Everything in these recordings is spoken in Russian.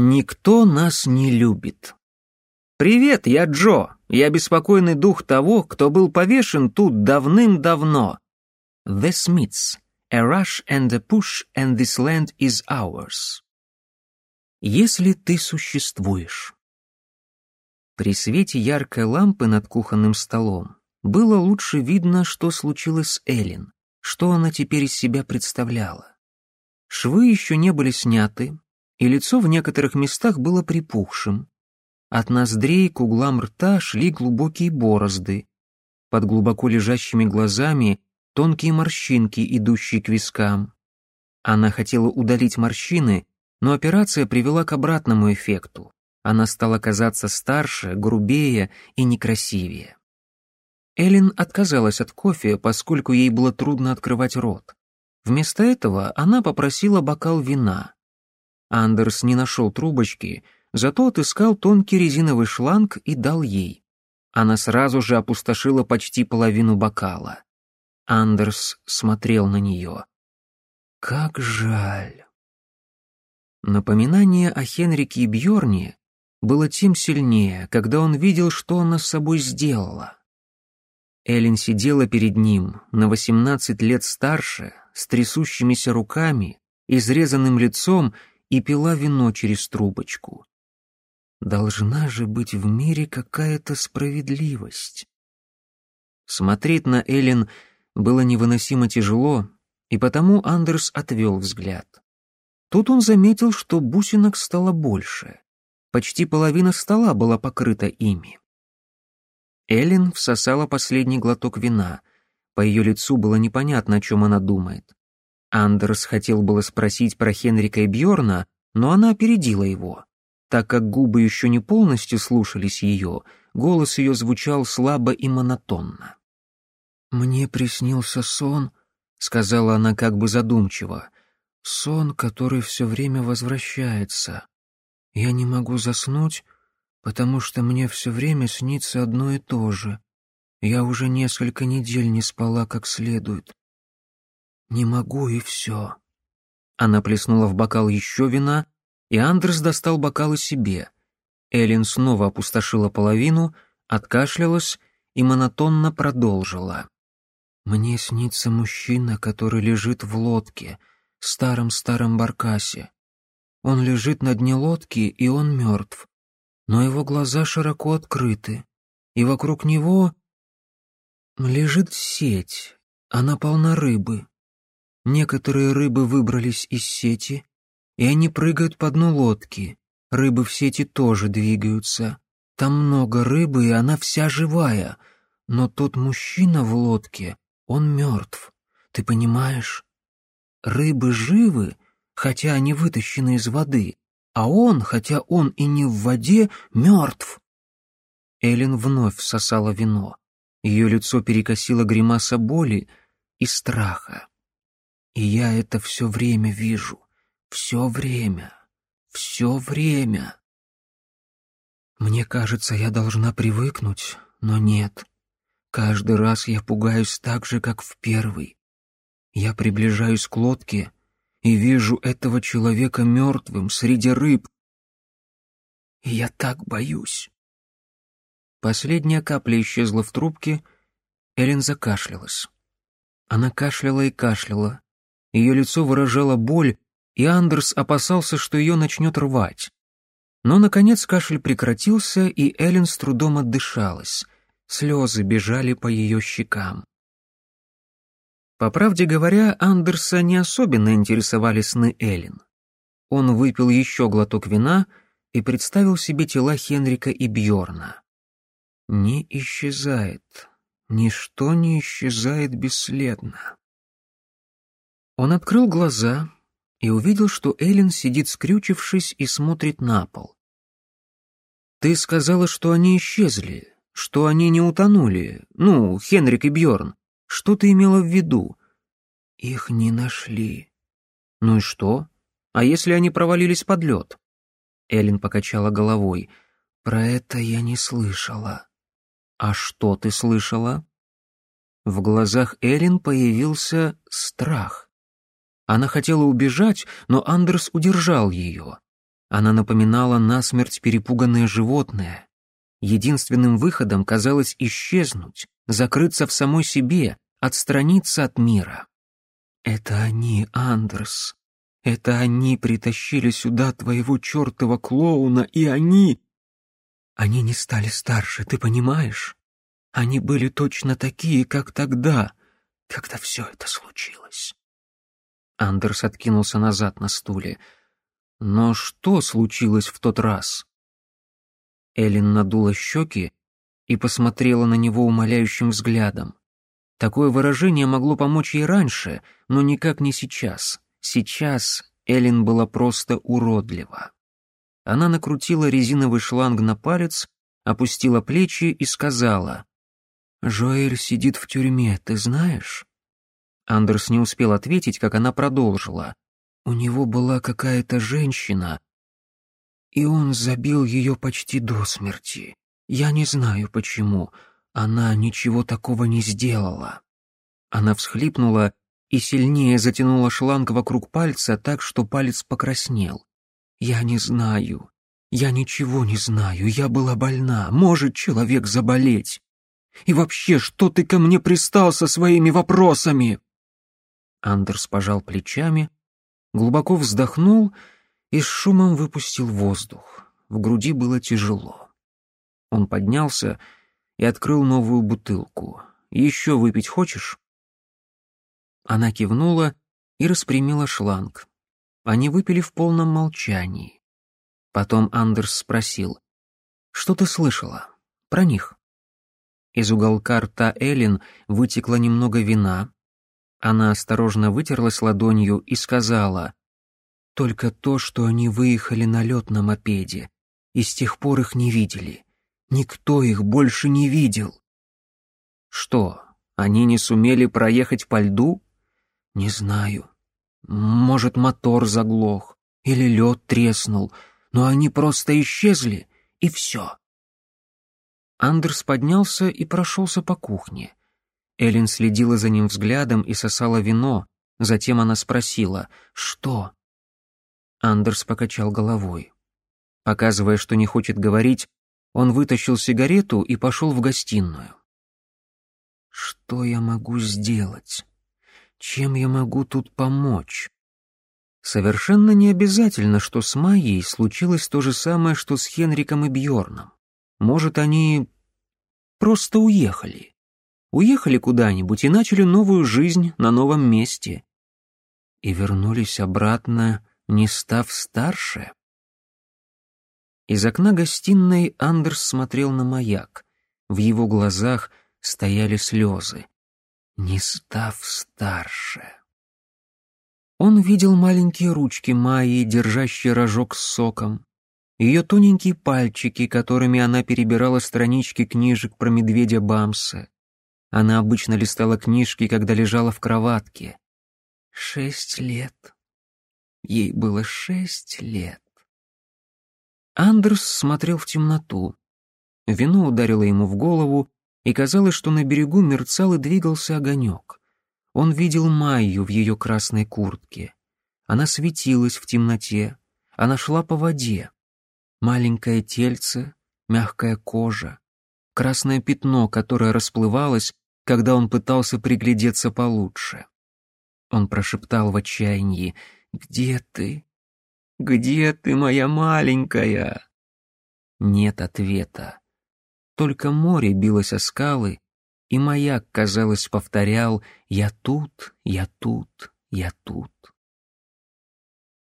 Никто нас не любит. «Привет, я Джо. Я беспокойный дух того, кто был повешен тут давным-давно». The Smiths. A rush and a push, and this land is ours. Если ты существуешь. При свете яркой лампы над кухонным столом было лучше видно, что случилось с Элин, что она теперь из себя представляла. Швы еще не были сняты, и лицо в некоторых местах было припухшим. От ноздрей к углам рта шли глубокие борозды. Под глубоко лежащими глазами тонкие морщинки, идущие к вискам. Она хотела удалить морщины, но операция привела к обратному эффекту. Она стала казаться старше, грубее и некрасивее. Эллен отказалась от кофе, поскольку ей было трудно открывать рот. Вместо этого она попросила бокал вина. Андерс не нашел трубочки, зато отыскал тонкий резиновый шланг и дал ей. Она сразу же опустошила почти половину бокала. Андерс смотрел на нее. «Как жаль!» Напоминание о Хенрике и Бьорне было тем сильнее, когда он видел, что она с собой сделала. Эллен сидела перед ним, на 18 лет старше, с трясущимися руками, изрезанным лицом и пила вино через трубочку. Должна же быть в мире какая-то справедливость. Смотреть на Элен было невыносимо тяжело, и потому Андерс отвел взгляд. Тут он заметил, что бусинок стало больше. Почти половина стола была покрыта ими. Элен всосала последний глоток вина. По ее лицу было непонятно, о чем она думает. Андерс хотел было спросить про Хенрика и Бьорна, но она опередила его. Так как губы еще не полностью слушались ее, голос ее звучал слабо и монотонно. «Мне приснился сон», — сказала она как бы задумчиво, — «сон, который все время возвращается. Я не могу заснуть, потому что мне все время снится одно и то же. Я уже несколько недель не спала как следует. «Не могу, и все». Она плеснула в бокал еще вина, и Андрес достал бокалы себе. Эллен снова опустошила половину, откашлялась и монотонно продолжила. «Мне снится мужчина, который лежит в лодке, старом-старом баркасе. Он лежит на дне лодки, и он мертв. Но его глаза широко открыты, и вокруг него лежит сеть, она полна рыбы. Некоторые рыбы выбрались из сети, и они прыгают по дну лодки. Рыбы в сети тоже двигаются. Там много рыбы, и она вся живая. Но тот мужчина в лодке, он мертв. Ты понимаешь? Рыбы живы, хотя они вытащены из воды, а он, хотя он и не в воде, мертв. Элин вновь сосала вино. Ее лицо перекосило гримаса боли и страха. И я это все время вижу. Все время. Все время. Мне кажется, я должна привыкнуть, но нет. Каждый раз я пугаюсь так же, как в первый. Я приближаюсь к лодке и вижу этого человека мертвым среди рыб. И я так боюсь. Последняя капля исчезла в трубке, Эллен закашлялась. Она кашляла и кашляла, ее лицо выражало боль, и Андерс опасался, что ее начнет рвать. Но, наконец, кашель прекратился, и Эллен с трудом отдышалась. Слезы бежали по ее щекам. По правде говоря, Андерса не особенно интересовали сны Эллен. Он выпил еще глоток вина и представил себе тела Хенрика и Бьорна. «Не исчезает. Ничто не исчезает бесследно». Он открыл глаза и увидел, что Эллен сидит скрючившись и смотрит на пол. «Ты сказала, что они исчезли, что они не утонули. Ну, Хенрик и Бьорн. Что ты имела в виду?» «Их не нашли». «Ну и что? А если они провалились под лед?» Эллен покачала головой. «Про это я не слышала». «А что ты слышала?» В глазах Эллен появился страх. Она хотела убежать, но Андерс удержал ее. Она напоминала насмерть перепуганное животное. Единственным выходом казалось исчезнуть, закрыться в самой себе, отстраниться от мира. «Это они, Андерс. Это они притащили сюда твоего чертова клоуна, и они...» «Они не стали старше, ты понимаешь? Они были точно такие, как тогда, когда все это случилось». Андерс откинулся назад на стуле. «Но что случилось в тот раз?» Эллен надула щеки и посмотрела на него умоляющим взглядом. Такое выражение могло помочь ей раньше, но никак не сейчас. Сейчас Эллен была просто уродлива. Она накрутила резиновый шланг на палец, опустила плечи и сказала, «Жоэль сидит в тюрьме, ты знаешь?» Андерс не успел ответить, как она продолжила. У него была какая-то женщина, и он забил ее почти до смерти. Я не знаю почему, она ничего такого не сделала. Она всхлипнула и сильнее затянула шланг вокруг пальца так, что палец покраснел. «Я не знаю. Я ничего не знаю. Я была больна. Может человек заболеть. И вообще, что ты ко мне пристал со своими вопросами?» Андерс пожал плечами, глубоко вздохнул и с шумом выпустил воздух. В груди было тяжело. Он поднялся и открыл новую бутылку. «Еще выпить хочешь?» Она кивнула и распрямила шланг. Они выпили в полном молчании. Потом Андерс спросил, «Что ты слышала? Про них?» Из уголка рта Эллен вытекло немного вина, она осторожно вытерлась ладонью и сказала, «Только то, что они выехали на лед на мопеде, и с тех пор их не видели. Никто их больше не видел». «Что, они не сумели проехать по льду?» «Не знаю. Может, мотор заглох или лед треснул, но они просто исчезли, и все». Андерс поднялся и прошелся по кухне. Эллен следила за ним взглядом и сосала вино. Затем она спросила «Что?». Андерс покачал головой. Показывая, что не хочет говорить, он вытащил сигарету и пошел в гостиную. «Что я могу сделать? Чем я могу тут помочь?» Совершенно не обязательно, что с Майей случилось то же самое, что с Хенриком и Бьорном. Может, они просто уехали уехали куда-нибудь и начали новую жизнь на новом месте. И вернулись обратно, не став старше. Из окна гостиной Андерс смотрел на маяк. В его глазах стояли слезы. Не став старше. Он видел маленькие ручки Майи, держащие рожок с соком, ее тоненькие пальчики, которыми она перебирала странички книжек про медведя Бамса, она обычно листала книжки, когда лежала в кроватке. Шесть лет. Ей было шесть лет. Андерс смотрел в темноту. Вино ударило ему в голову, и казалось, что на берегу мерцал и двигался огонек. Он видел Майю в ее красной куртке. Она светилась в темноте, она шла по воде. Маленькое тельце, мягкая кожа, красное пятно, которое расплывалось, когда он пытался приглядеться получше. Он прошептал в отчаянии «Где ты? Где ты, моя маленькая?» Нет ответа. Только море билось о скалы, и маяк, казалось, повторял «Я тут, я тут, я тут».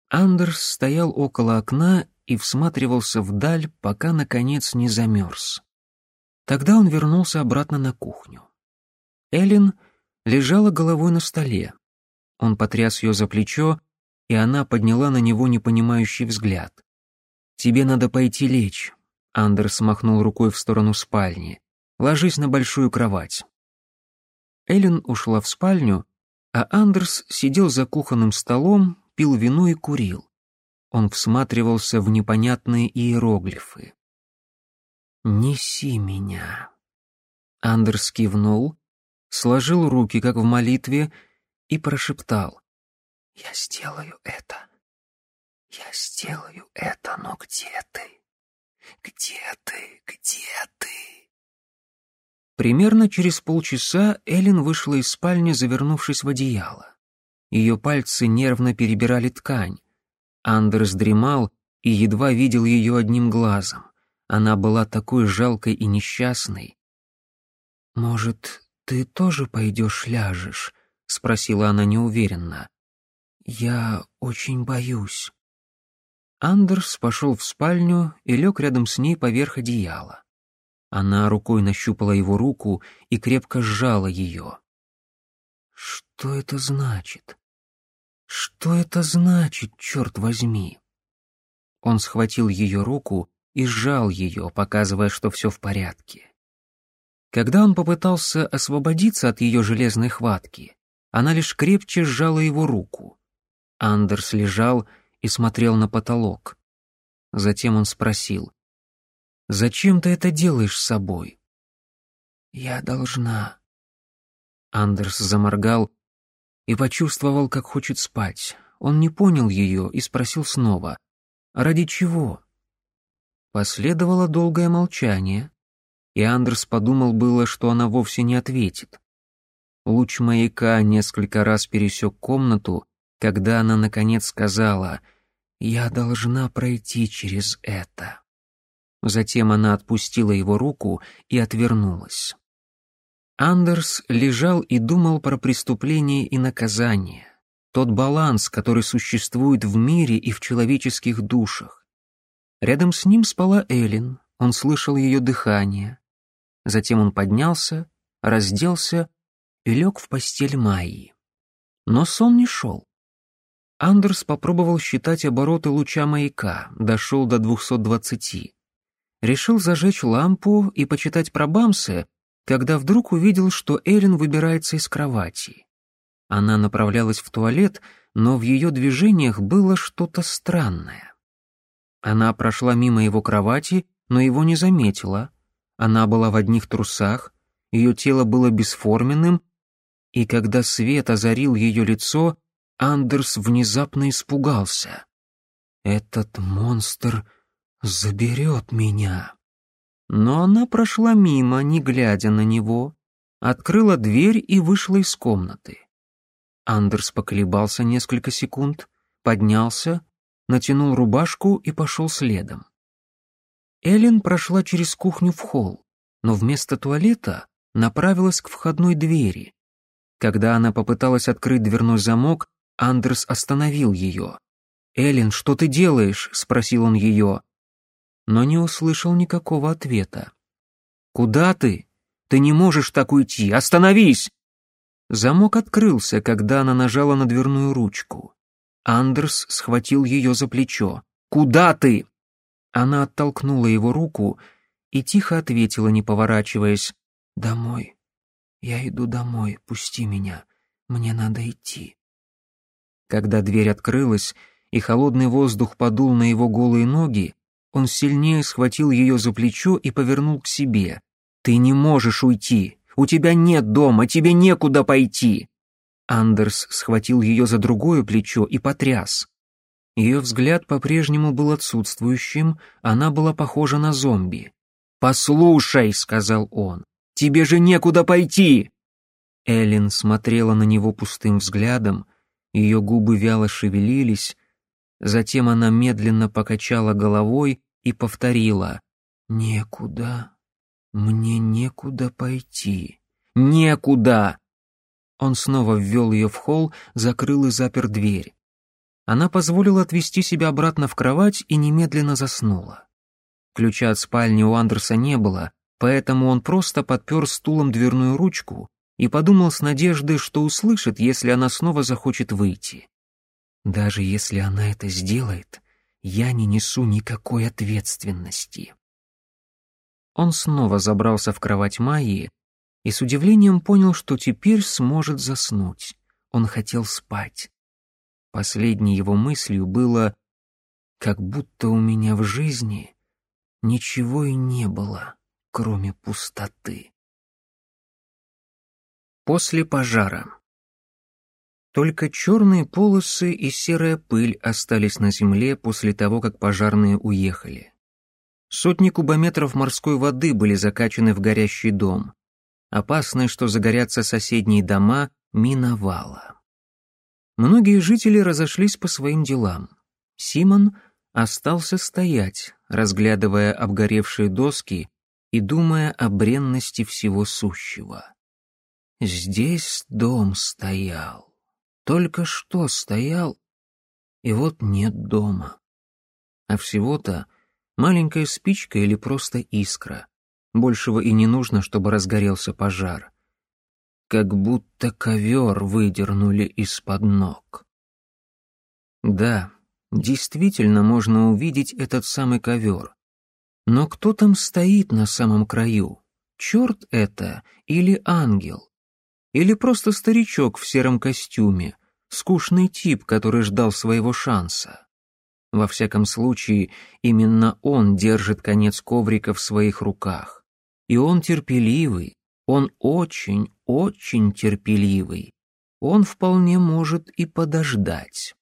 Андерс стоял около окна и всматривался вдаль, пока, наконец, не замерз. Тогда он вернулся обратно на кухню. Эллен лежала головой на столе. Он потряс ее за плечо, и она подняла на него непонимающий взгляд. «Тебе надо пойти лечь», — Андерс махнул рукой в сторону спальни. «Ложись на большую кровать». Эллен ушла в спальню, а Андерс сидел за кухонным столом, пил вино и курил. Он всматривался в непонятные иероглифы. «Неси меня». Андерс кивнул, сложил руки, как в молитве, и прошептал. «Я сделаю это. Я сделаю это, но где ты? Где ты? Где ты?» Примерно через полчаса Эллен вышла из спальни, завернувшись в одеяло. Ее пальцы нервно перебирали ткань. Андерс дремал и едва видел ее одним глазом. Она была такой жалкой и несчастной. «Может, ты тоже пойдешь ляжешь?» — спросила она неуверенно. «Я очень боюсь». Андерс пошел в спальню и лег рядом с ней поверх одеяла. Она рукой нащупала его руку и крепко сжала ее. «Что это значит? Что это значит, черт возьми?» Он схватил ее руку и сжал ее, показывая, что все в порядке. Когда он попытался освободиться от ее железной хватки, она лишь крепче сжала его руку. Андерс лежал и смотрел на потолок. Затем он спросил, «Зачем ты это делаешь с собой?» «Я должна». Андерс заморгал и почувствовал, как хочет спать. Он не понял ее и спросил снова, «Ради чего?» Последовало долгое молчание, и Андерс подумал было, что она вовсе не ответит. Луч маяка несколько раз пересек комнату, когда она, наконец, сказала «Я должна пройти через это». Затем она отпустила его руку и отвернулась. Андерс лежал и думал про преступление и наказание, тот баланс, который существует в мире и в человеческих душах. Рядом с ним спала Элин, он слышал ее дыхание. Затем он поднялся, разделся и лег в постель Майи. Но сон не шел. Андерс попробовал считать обороты луча маяка, дошел до 220. Решил зажечь лампу и почитать про Бамса, когда вдруг увидел, что Эрин выбирается из кровати. Она направлялась в туалет, но в ее движениях было что-то странное. Она прошла мимо его кровати, но его не заметила, она была в одних трусах, ее тело было бесформенным, и когда свет озарил ее лицо, Андерс внезапно испугался. «Этот монстр заберет меня». Но она прошла мимо, не глядя на него, открыла дверь и вышла из комнаты. Андерс поколебался несколько секунд, поднялся, натянул рубашку и пошел следом. Эллен прошла через кухню в холл, но вместо туалета направилась к входной двери. Когда она попыталась открыть дверной замок, Андерс остановил ее. «Эллен, что ты делаешь?» — спросил он ее. Но не услышал никакого ответа. «Куда ты? Ты не можешь так уйти! Остановись!» Замок открылся, когда она нажала на дверную ручку. Андерс схватил ее за плечо. «Куда ты?» Она оттолкнула его руку и тихо ответила, не поворачиваясь, «Домой. Я иду домой, пусти меня. Мне надо идти». Когда дверь открылась, и холодный воздух подул на его голые ноги, он сильнее схватил ее за плечо и повернул к себе. «Ты не можешь уйти! У тебя нет дома, тебе некуда пойти!» Андерс схватил ее за другое плечо и потряс. Ее взгляд по-прежнему был отсутствующим, она была похожа на зомби. «Послушай», — сказал он, — «тебе же некуда пойти!» Эллен смотрела на него пустым взглядом, ее губы вяло шевелились, затем она медленно покачала головой и повторила «Некуда, мне некуда пойти, некуда!» Он снова ввел ее в холл, закрыл и запер дверь. Она позволила отвести себя обратно в кровать и немедленно заснула. Ключа от спальни у Андерса не было, поэтому он просто подпер стулом дверную ручку и подумал с надеждой, что услышит, если она снова захочет выйти. Даже если она это сделает, я не несу никакой ответственности. Он снова забрался в кровать Майи и с удивлением понял, что теперь сможет заснуть. Он хотел спать. Последней его мыслью было «Как будто у меня в жизни ничего и не было, кроме пустоты». После пожара. Только черные полосы и серая пыль остались на земле после того, как пожарные уехали. Сотни кубометров морской воды были закачаны в горящий дом. Опасность, что загорятся соседние дома, миновала. Многие жители разошлись по своим делам. Симон остался стоять, разглядывая обгоревшие доски и думая о бренности всего сущего. Здесь дом стоял, только что стоял, и вот нет дома. А всего-то маленькая спичка или просто искра. Большего и не нужно, чтобы разгорелся пожар как будто ковер выдернули из-под ног. Да, действительно можно увидеть этот самый ковер. Но кто там стоит на самом краю? Черт это или ангел? Или просто старичок в сером костюме, скучный тип, который ждал своего шанса? Во всяком случае, именно он держит конец коврика в своих руках. И он терпеливый, он очень, очень терпеливый. Он вполне может и подождать.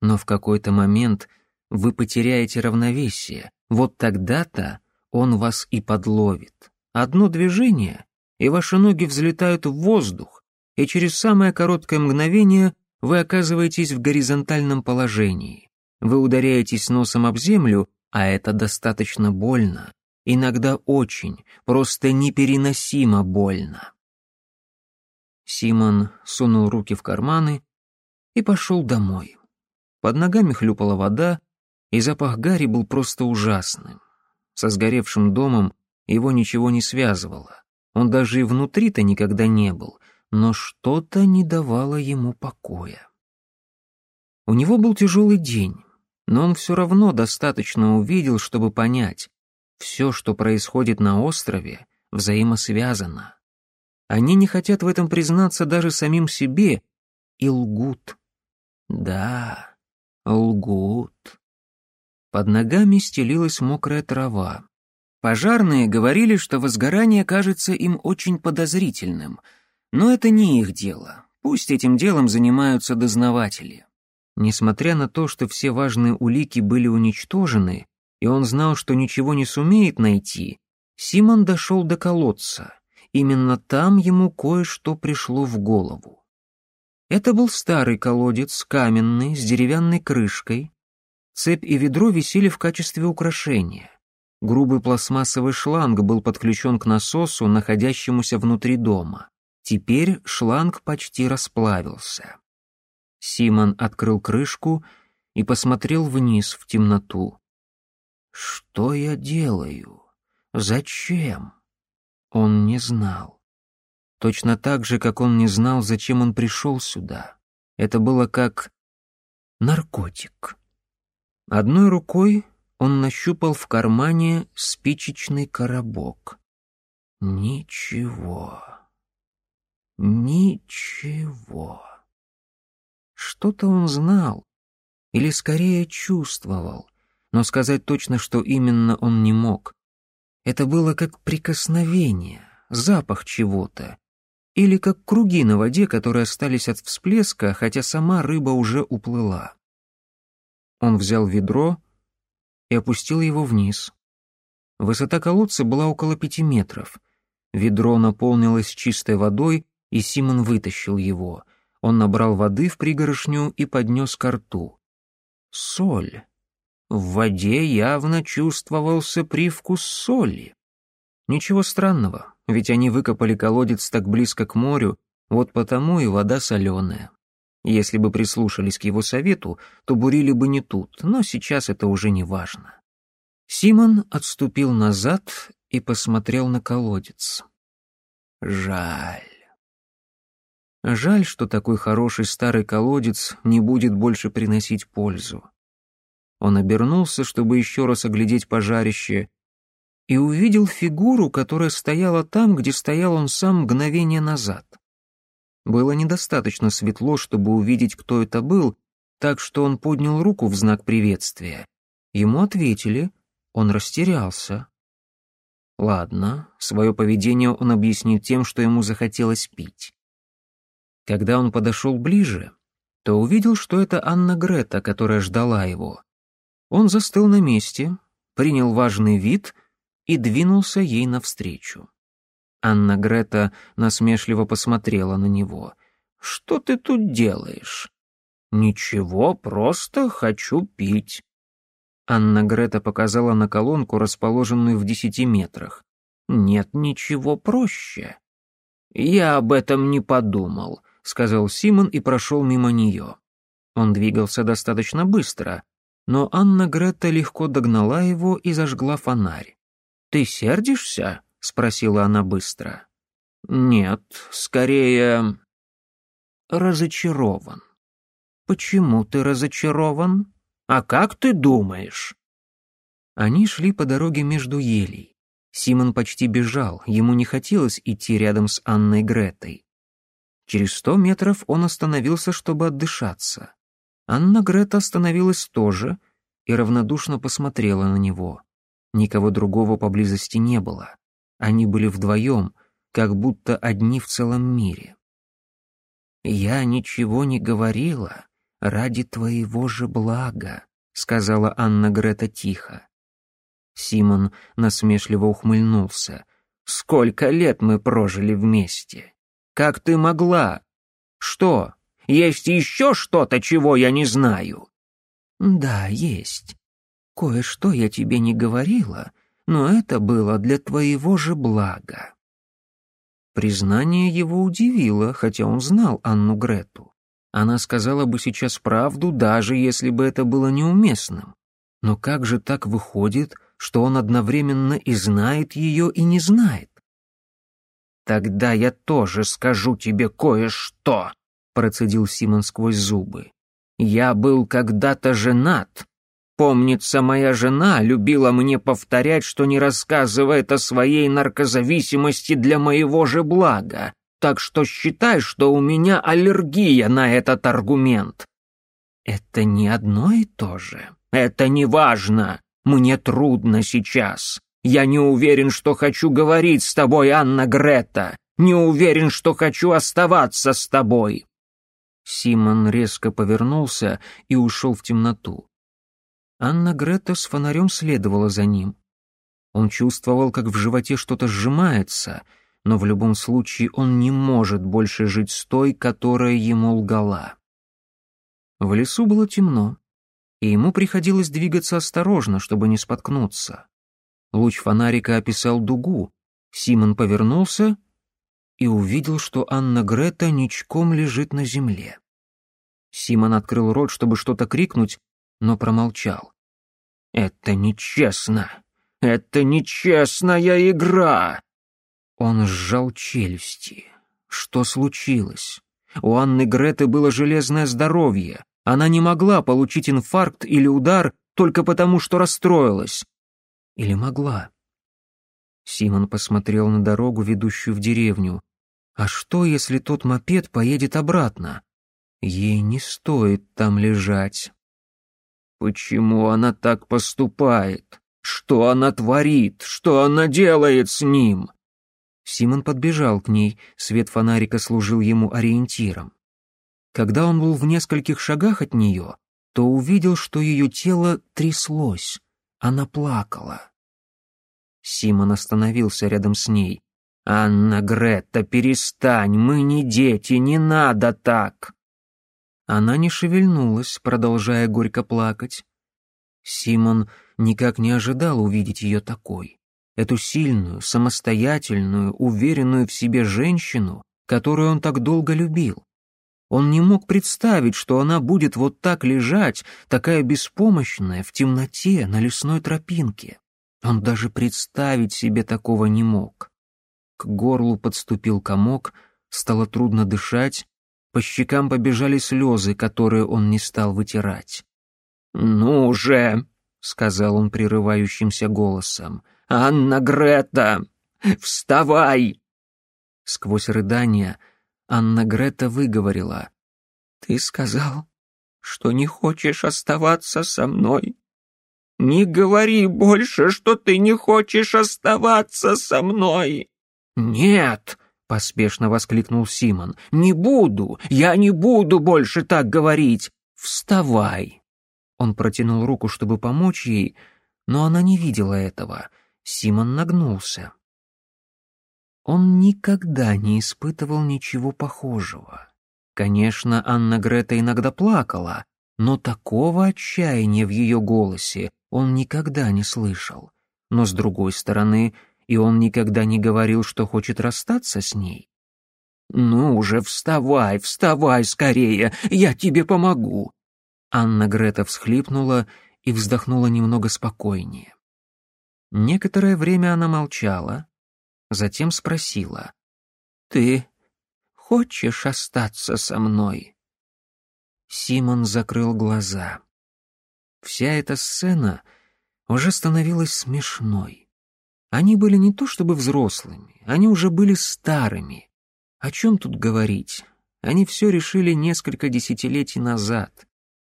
Но в какой-то момент вы потеряете равновесие. Вот тогда-то он вас и подловит. Одно движение, и ваши ноги взлетают в воздух, и через самое короткое мгновение вы оказываетесь в горизонтальном положении. Вы ударяетесь носом об землю, а это достаточно больно. Иногда очень, просто непереносимо больно. Симон сунул руки в карманы и пошел домой. Под ногами хлюпала вода, и запах Гарри был просто ужасным. Со сгоревшим домом его ничего не связывало. Он даже и внутри-то никогда не был, но что-то не давало ему покоя. У него был тяжелый день, но он все равно достаточно увидел, чтобы понять, все, что происходит на острове, взаимосвязано. Они не хотят в этом признаться даже самим себе и лгут. Да, лгут. Под ногами стелилась мокрая трава. Пожарные говорили, что возгорание кажется им очень подозрительным, но это не их дело. Пусть этим делом занимаются дознаватели. Несмотря на то, что все важные улики были уничтожены, и он знал, что ничего не сумеет найти, Симон дошел до колодца. Именно там ему кое-что пришло в голову. Это был старый колодец, каменный, с деревянной крышкой. Цепь и ведро висели в качестве украшения. Грубый пластмассовый шланг был подключен к насосу, находящемуся внутри дома. Теперь шланг почти расплавился. Симон открыл крышку и посмотрел вниз в темноту. «Что я делаю? Зачем?» Он не знал. Точно так же, как он не знал, зачем он пришел сюда. Это было как наркотик. Одной рукой он нащупал в кармане спичечный коробок. Ничего. Ничего. Что-то он знал, или скорее чувствовал, но сказать точно, что именно он не мог. Это было как прикосновение, запах чего-то, или как круги на воде, которые остались от всплеска, хотя сама рыба уже уплыла. Он взял ведро и опустил его вниз. Высота колодца была около пяти метров. Ведро наполнилось чистой водой, и Симон вытащил его. Он набрал воды в пригоршню и поднес ко рту. Соль. В воде явно чувствовался привкус соли. Ничего странного, ведь они выкопали колодец так близко к морю, вот потому и вода соленая. Если бы прислушались к его совету, то бурили бы не тут, но сейчас это уже не важно. Симон отступил назад и посмотрел на колодец. Жаль. Жаль, что такой хороший старый колодец не будет больше приносить пользу. Он обернулся, чтобы еще раз оглядеть пожарище, и увидел фигуру, которая стояла там, где стоял он сам мгновение назад. Было недостаточно светло, чтобы увидеть, кто это был, так что он поднял руку в знак приветствия. Ему ответили, он растерялся. Ладно, свое поведение он объяснит тем, что ему захотелось пить. Когда он подошел ближе, то увидел, что это Анна Грета, которая ждала его. Он застыл на месте, принял важный вид и двинулся ей навстречу. Анна Грета насмешливо посмотрела на него. «Что ты тут делаешь?» «Ничего, просто хочу пить». Анна Грета показала на колонку, расположенную в десяти метрах. «Нет ничего проще». «Я об этом не подумал», — сказал Симон и прошел мимо нее. Он двигался достаточно быстро, но Анна Гретта легко догнала его и зажгла фонарь. «Ты сердишься?» — спросила она быстро. «Нет, скорее...» «Разочарован». «Почему ты разочарован? А как ты думаешь?» Они шли по дороге между елей. Симон почти бежал, ему не хотелось идти рядом с Анной Гретой. Через сто метров он остановился, чтобы отдышаться. Анна Грета остановилась тоже и равнодушно посмотрела на него. Никого другого поблизости не было. Они были вдвоем, как будто одни в целом мире. «Я ничего не говорила ради твоего же блага», — сказала Анна Грета тихо. Симон насмешливо ухмыльнулся. «Сколько лет мы прожили вместе! Как ты могла? Что, есть еще что-то, чего я не знаю?» «Да, есть. Кое-что я тебе не говорила, но это было для твоего же блага». Признание его удивило, хотя он знал Анну Грету. Она сказала бы сейчас правду, даже если бы это было неуместным. Но как же так выходит, что он одновременно и знает ее, и не знает? «Тогда я тоже скажу тебе кое-что», процедил Симон сквозь зубы. «Я был когда-то женат. Помнится, моя жена любила мне повторять, что не рассказывает о своей наркозависимости для моего же блага, так что считай, что у меня аллергия на этот аргумент». «Это не одно и то же. Это не важно. Мне трудно сейчас. Я не уверен, что хочу говорить с тобой, Анна Грета. Не уверен, что хочу оставаться с тобой. Симон резко повернулся и ушел в темноту. Анна Грета с фонарем следовала за ним. Он чувствовал, как в животе что-то сжимается, но в любом случае он не может больше жить с той, которая ему лгала. В лесу было темно, и ему приходилось двигаться осторожно, чтобы не споткнуться. Луч фонарика описал дугу. Симон повернулся и увидел, что Анна Грета ничком лежит на земле. Симон открыл рот, чтобы что-то крикнуть, но промолчал. «Это нечестно! Это нечестная игра!» Он сжал челюсти. Что случилось? У Анны Греты было железное здоровье. Она не могла получить инфаркт или удар только потому, что расстроилась. Или могла? Симон посмотрел на дорогу, ведущую в деревню. А что, если тот мопед поедет обратно? Ей не стоит там лежать. Почему она так поступает? Что она творит? Что она делает с ним? Симон подбежал к ней, свет фонарика служил ему ориентиром. Когда он был в нескольких шагах от нее, то увидел, что ее тело тряслось, она плакала. Симон остановился рядом с ней. «Анна Гретта, перестань, мы не дети, не надо так!» Она не шевельнулась, продолжая горько плакать. Симон никак не ожидал увидеть ее такой. Эту сильную, самостоятельную, уверенную в себе женщину, которую он так долго любил. Он не мог представить, что она будет вот так лежать, такая беспомощная, в темноте, на лесной тропинке. Он даже представить себе такого не мог к горлу подступил комок, стало трудно дышать, по щекам побежали слезы, которые он не стал вытирать. «Ну же!» — сказал он прерывающимся голосом. «Анна Грета! Вставай!» Сквозь рыдания Анна Грета выговорила. «Ты сказал, что не хочешь оставаться со мной. Не говори больше, что ты не хочешь оставаться со мной!» «Нет!» — поспешно воскликнул Симон. «Не буду! Я не буду больше так говорить! Вставай!» Он протянул руку, чтобы помочь ей, но она не видела этого. Симон нагнулся. Он никогда не испытывал ничего похожего. Конечно, Анна Грета иногда плакала, но такого отчаяния в ее голосе он никогда не слышал. Но, с другой стороны, и он никогда не говорил, что хочет расстаться с ней. «Ну уже вставай, вставай скорее, я тебе помогу!» Анна Грета всхлипнула и вздохнула немного спокойнее. Некоторое время она молчала, затем спросила. «Ты хочешь остаться со мной?» Симон закрыл глаза. Вся эта сцена уже становилась смешной. Они были не то чтобы взрослыми, они уже были старыми. О чем тут говорить? Они все решили несколько десятилетий назад.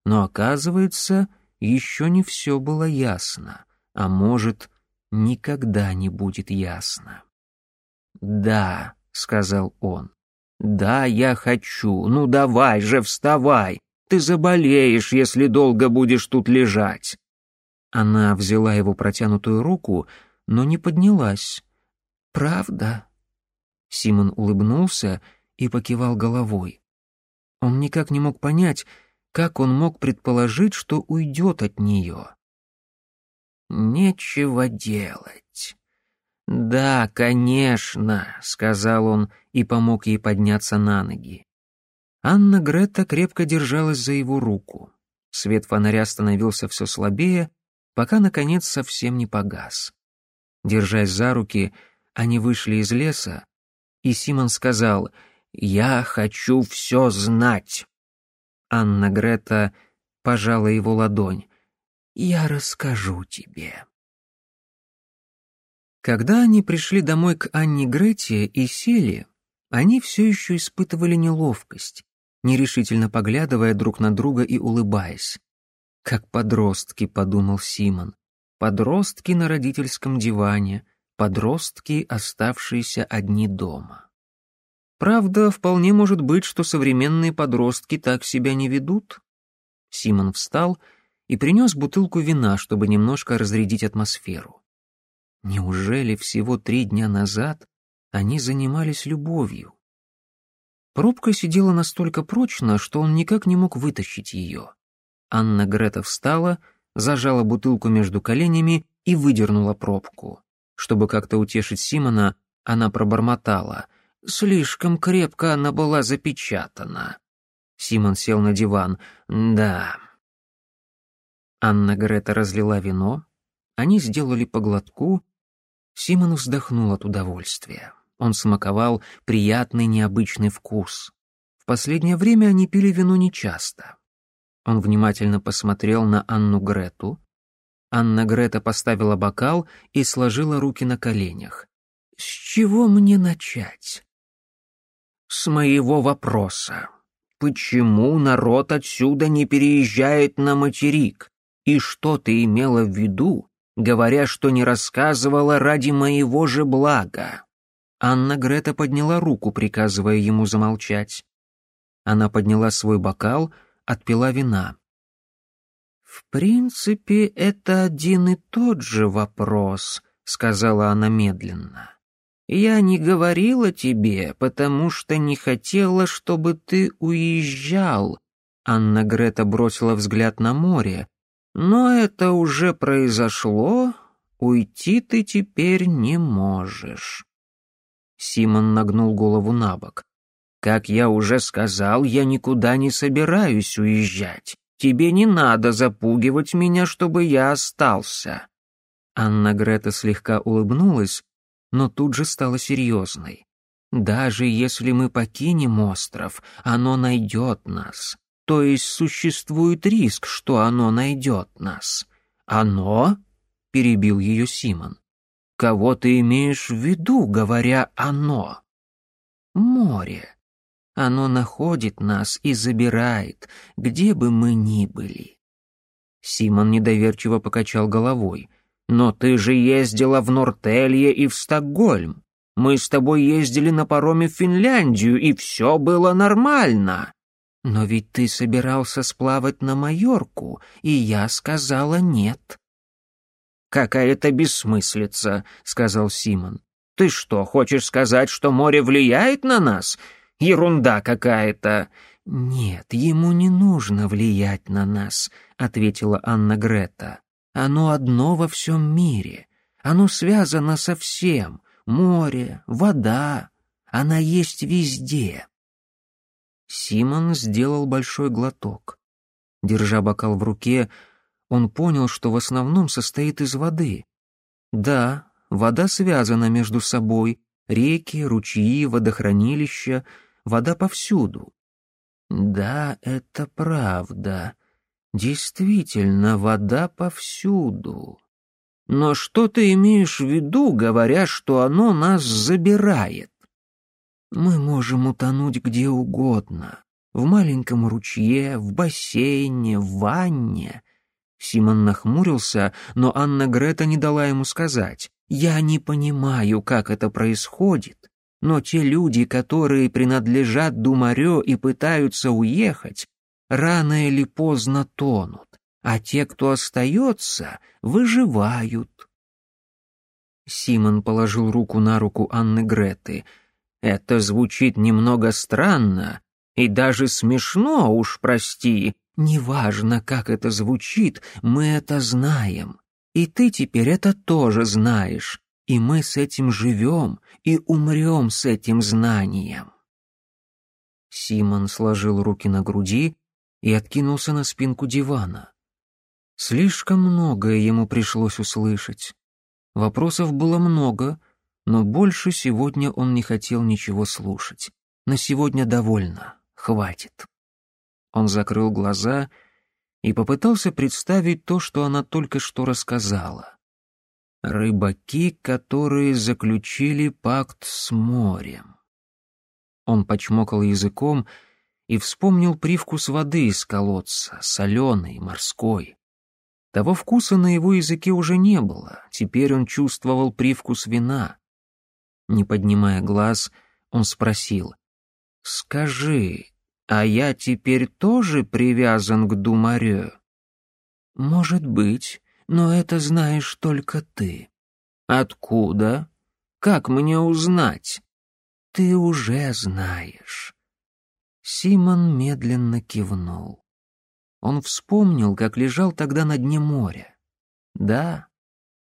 Но, оказывается, еще не все было ясно, а может, никогда не будет ясно. «Да», — сказал он, — «да, я хочу, ну давай же, вставай, ты заболеешь, если долго будешь тут лежать». Она взяла его протянутую руку, — но не поднялась. «Правда?» Симон улыбнулся и покивал головой. Он никак не мог понять, как он мог предположить, что уйдет от нее. «Нечего делать». «Да, конечно», — сказал он и помог ей подняться на ноги. Анна Гретта крепко держалась за его руку. Свет фонаря становился все слабее, пока, наконец, совсем не погас держась за руки, они вышли из леса, и Симон сказал «Я хочу все знать». Анна Грета пожала его ладонь. «Я расскажу тебе». Когда они пришли домой к Анне Грете и сели, они все еще испытывали неловкость, нерешительно поглядывая друг на друга и улыбаясь. «Как подростки», — подумал Симон подростки на родительском диване, подростки, оставшиеся одни дома. Правда, вполне может быть, что современные подростки так себя не ведут. Симон встал и принес бутылку вина, чтобы немножко разрядить атмосферу. Неужели всего три дня назад они занимались любовью? Пробка сидела настолько прочно, что он никак не мог вытащить ее. Анна Грета встала — зажала бутылку между коленями и выдернула пробку. Чтобы как-то утешить Симона, она пробормотала. «Слишком крепко она была запечатана». Симон сел на диван. «Да». Анна Грета разлила вино. Они сделали поглотку. Симон вздохнул от удовольствия. Он смаковал приятный необычный вкус. В последнее время они пили вино нечасто. Он внимательно посмотрел на Анну Грету. Анна Грета поставила бокал и сложила руки на коленях. «С чего мне начать?» «С моего вопроса. Почему народ отсюда не переезжает на материк? И что ты имела в виду, говоря, что не рассказывала ради моего же блага?» Анна Грета подняла руку, приказывая ему замолчать. Она подняла свой бокал — отпила вина. «В принципе, это один и тот же вопрос», — сказала она медленно. «Я не говорила тебе, потому что не хотела, чтобы ты уезжал», — Анна Грета бросила взгляд на море. «Но это уже произошло, уйти ты теперь не можешь». Симон нагнул голову на бок. Как я уже сказал, я никуда не собираюсь уезжать. Тебе не надо запугивать меня, чтобы я остался». Анна Грета слегка улыбнулась, но тут же стала серьезной. «Даже если мы покинем остров, оно найдет нас. То есть существует риск, что оно найдет нас». «Оно?» — перебил ее Симон. «Кого ты имеешь в виду, говоря «оно»?» «Море. Оно находит нас и забирает, где бы мы ни были». Симон недоверчиво покачал головой. «Но ты же ездила в Нортелье и в Стокгольм. Мы с тобой ездили на пароме в Финляндию, и все было нормально». «Но ведь ты собирался сплавать на Майорку, и я сказала нет». «Какая-то бессмыслица», — сказал Симон. «Ты что, хочешь сказать, что море влияет на нас? ерунда какая-то!» «Нет, ему не нужно влиять на нас», — ответила Анна Грета. «Оно одно во всем мире. Оно связано со всем. Море, вода. Она есть везде». Симон сделал большой глоток. Держа бокал в руке, он понял, что в основном состоит из воды. Да, вода связана между собой, реки, ручьи, водохранилища — вода повсюду. Да, это правда. Действительно, вода повсюду. Но что ты имеешь в виду, говоря, что оно нас забирает? Мы можем утонуть где угодно. В маленьком ручье, в бассейне, в ванне. Симон нахмурился, но Анна Грета не дала ему сказать. «Я не понимаю, как это происходит, но те люди, которые принадлежат Думарё и пытаются уехать, рано или поздно тонут, а те, кто остается, выживают. Симон положил руку на руку Анны Греты. «Это звучит немного странно и даже смешно, уж прости. Неважно, как это звучит, мы это знаем. И ты теперь это тоже знаешь и мы с этим живем и умрем с этим знанием. Симон сложил руки на груди и откинулся на спинку дивана. Слишком многое ему пришлось услышать. Вопросов было много, но больше сегодня он не хотел ничего слушать. На сегодня довольно, хватит. Он закрыл глаза и попытался представить то, что она только что рассказала рыбаки, которые заключили пакт с морем. Он почмокал языком и вспомнил привкус воды из колодца, соленой, морской. Того вкуса на его языке уже не было, теперь он чувствовал привкус вина. Не поднимая глаз, он спросил, «Скажи, а я теперь тоже привязан к Думарю?» «Может быть», но это знаешь только ты. Откуда? Как мне узнать? Ты уже знаешь. Симон медленно кивнул. Он вспомнил, как лежал тогда на дне моря. Да,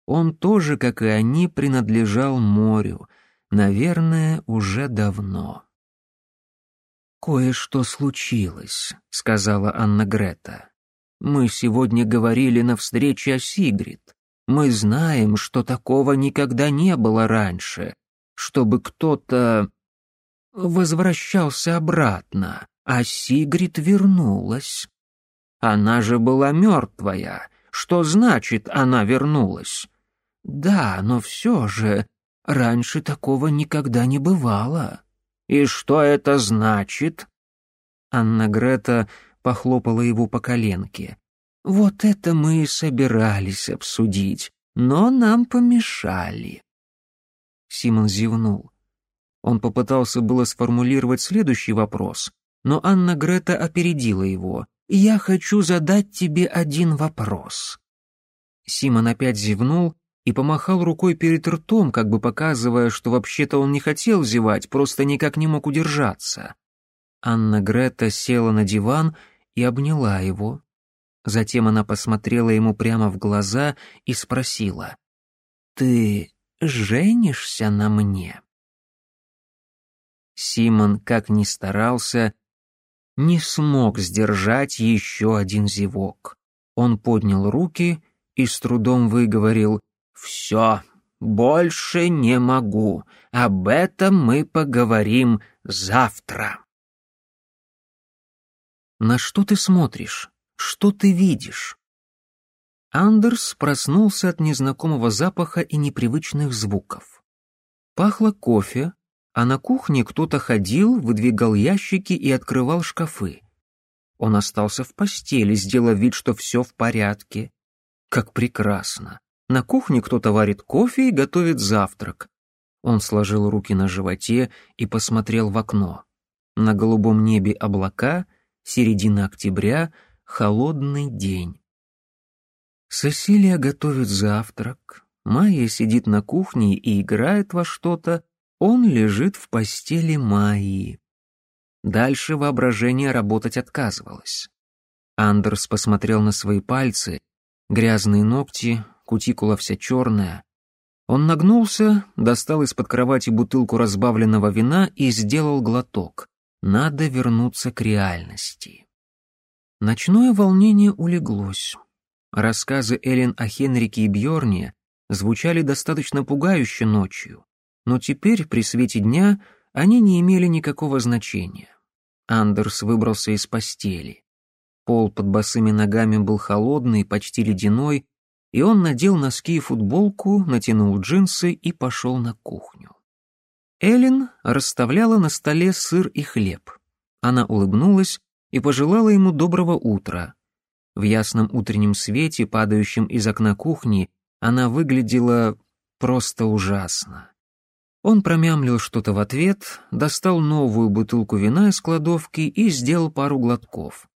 он тоже, как и они, принадлежал морю, наверное, уже давно. «Кое-что случилось», — сказала Анна Грета. Мы сегодня говорили на встрече о Сигрид. Мы знаем, что такого никогда не было раньше, чтобы кто-то возвращался обратно, а Сигрид вернулась. Она же была мертвая. Что значит, она вернулась? Да, но все же, раньше такого никогда не бывало. И что это значит? Анна Грета похлопала его по коленке. «Вот это мы и собирались обсудить, но нам помешали». Симон зевнул. Он попытался было сформулировать следующий вопрос, но Анна Грета опередила его. «Я хочу задать тебе один вопрос». Симон опять зевнул и помахал рукой перед ртом, как бы показывая, что вообще-то он не хотел зевать, просто никак не мог удержаться. Анна Грета села на диван и обняла его. Затем она посмотрела ему прямо в глаза и спросила, «Ты женишься на мне?» Симон, как ни старался, не смог сдержать еще один зевок. Он поднял руки и с трудом выговорил «Все, больше не могу, об этом мы поговорим завтра». На что ты смотришь? Что ты видишь? Андерс проснулся от незнакомого запаха и непривычных звуков. Пахло кофе, а на кухне кто-то ходил, выдвигал ящики и открывал шкафы. Он остался в постели, сделав вид, что все в порядке. Как прекрасно! На кухне кто-то варит кофе и готовит завтрак. Он сложил руки на животе и посмотрел в окно. На голубом небе облака — Середина октября, холодный день. Сесилия готовит завтрак. Майя сидит на кухне и играет во что-то. Он лежит в постели Майи. Дальше воображение работать отказывалось. Андерс посмотрел на свои пальцы, грязные ногти, кутикула вся черная. Он нагнулся, достал из-под кровати бутылку разбавленного вина и сделал глоток. Надо вернуться к реальности. Ночное волнение улеглось. Рассказы Эллен о Хенрике и Бьорне звучали достаточно пугающе ночью, но теперь при свете дня они не имели никакого значения. Андерс выбрался из постели. Пол под босыми ногами был холодный, почти ледяной, и он надел носки и футболку, натянул джинсы и пошел на кухню. Эллен расставляла на столе сыр и хлеб. Она улыбнулась и пожелала ему доброго утра. В ясном утреннем свете, падающем из окна кухни, она выглядела просто ужасно. Он промямлил что-то в ответ, достал новую бутылку вина из кладовки и сделал пару глотков.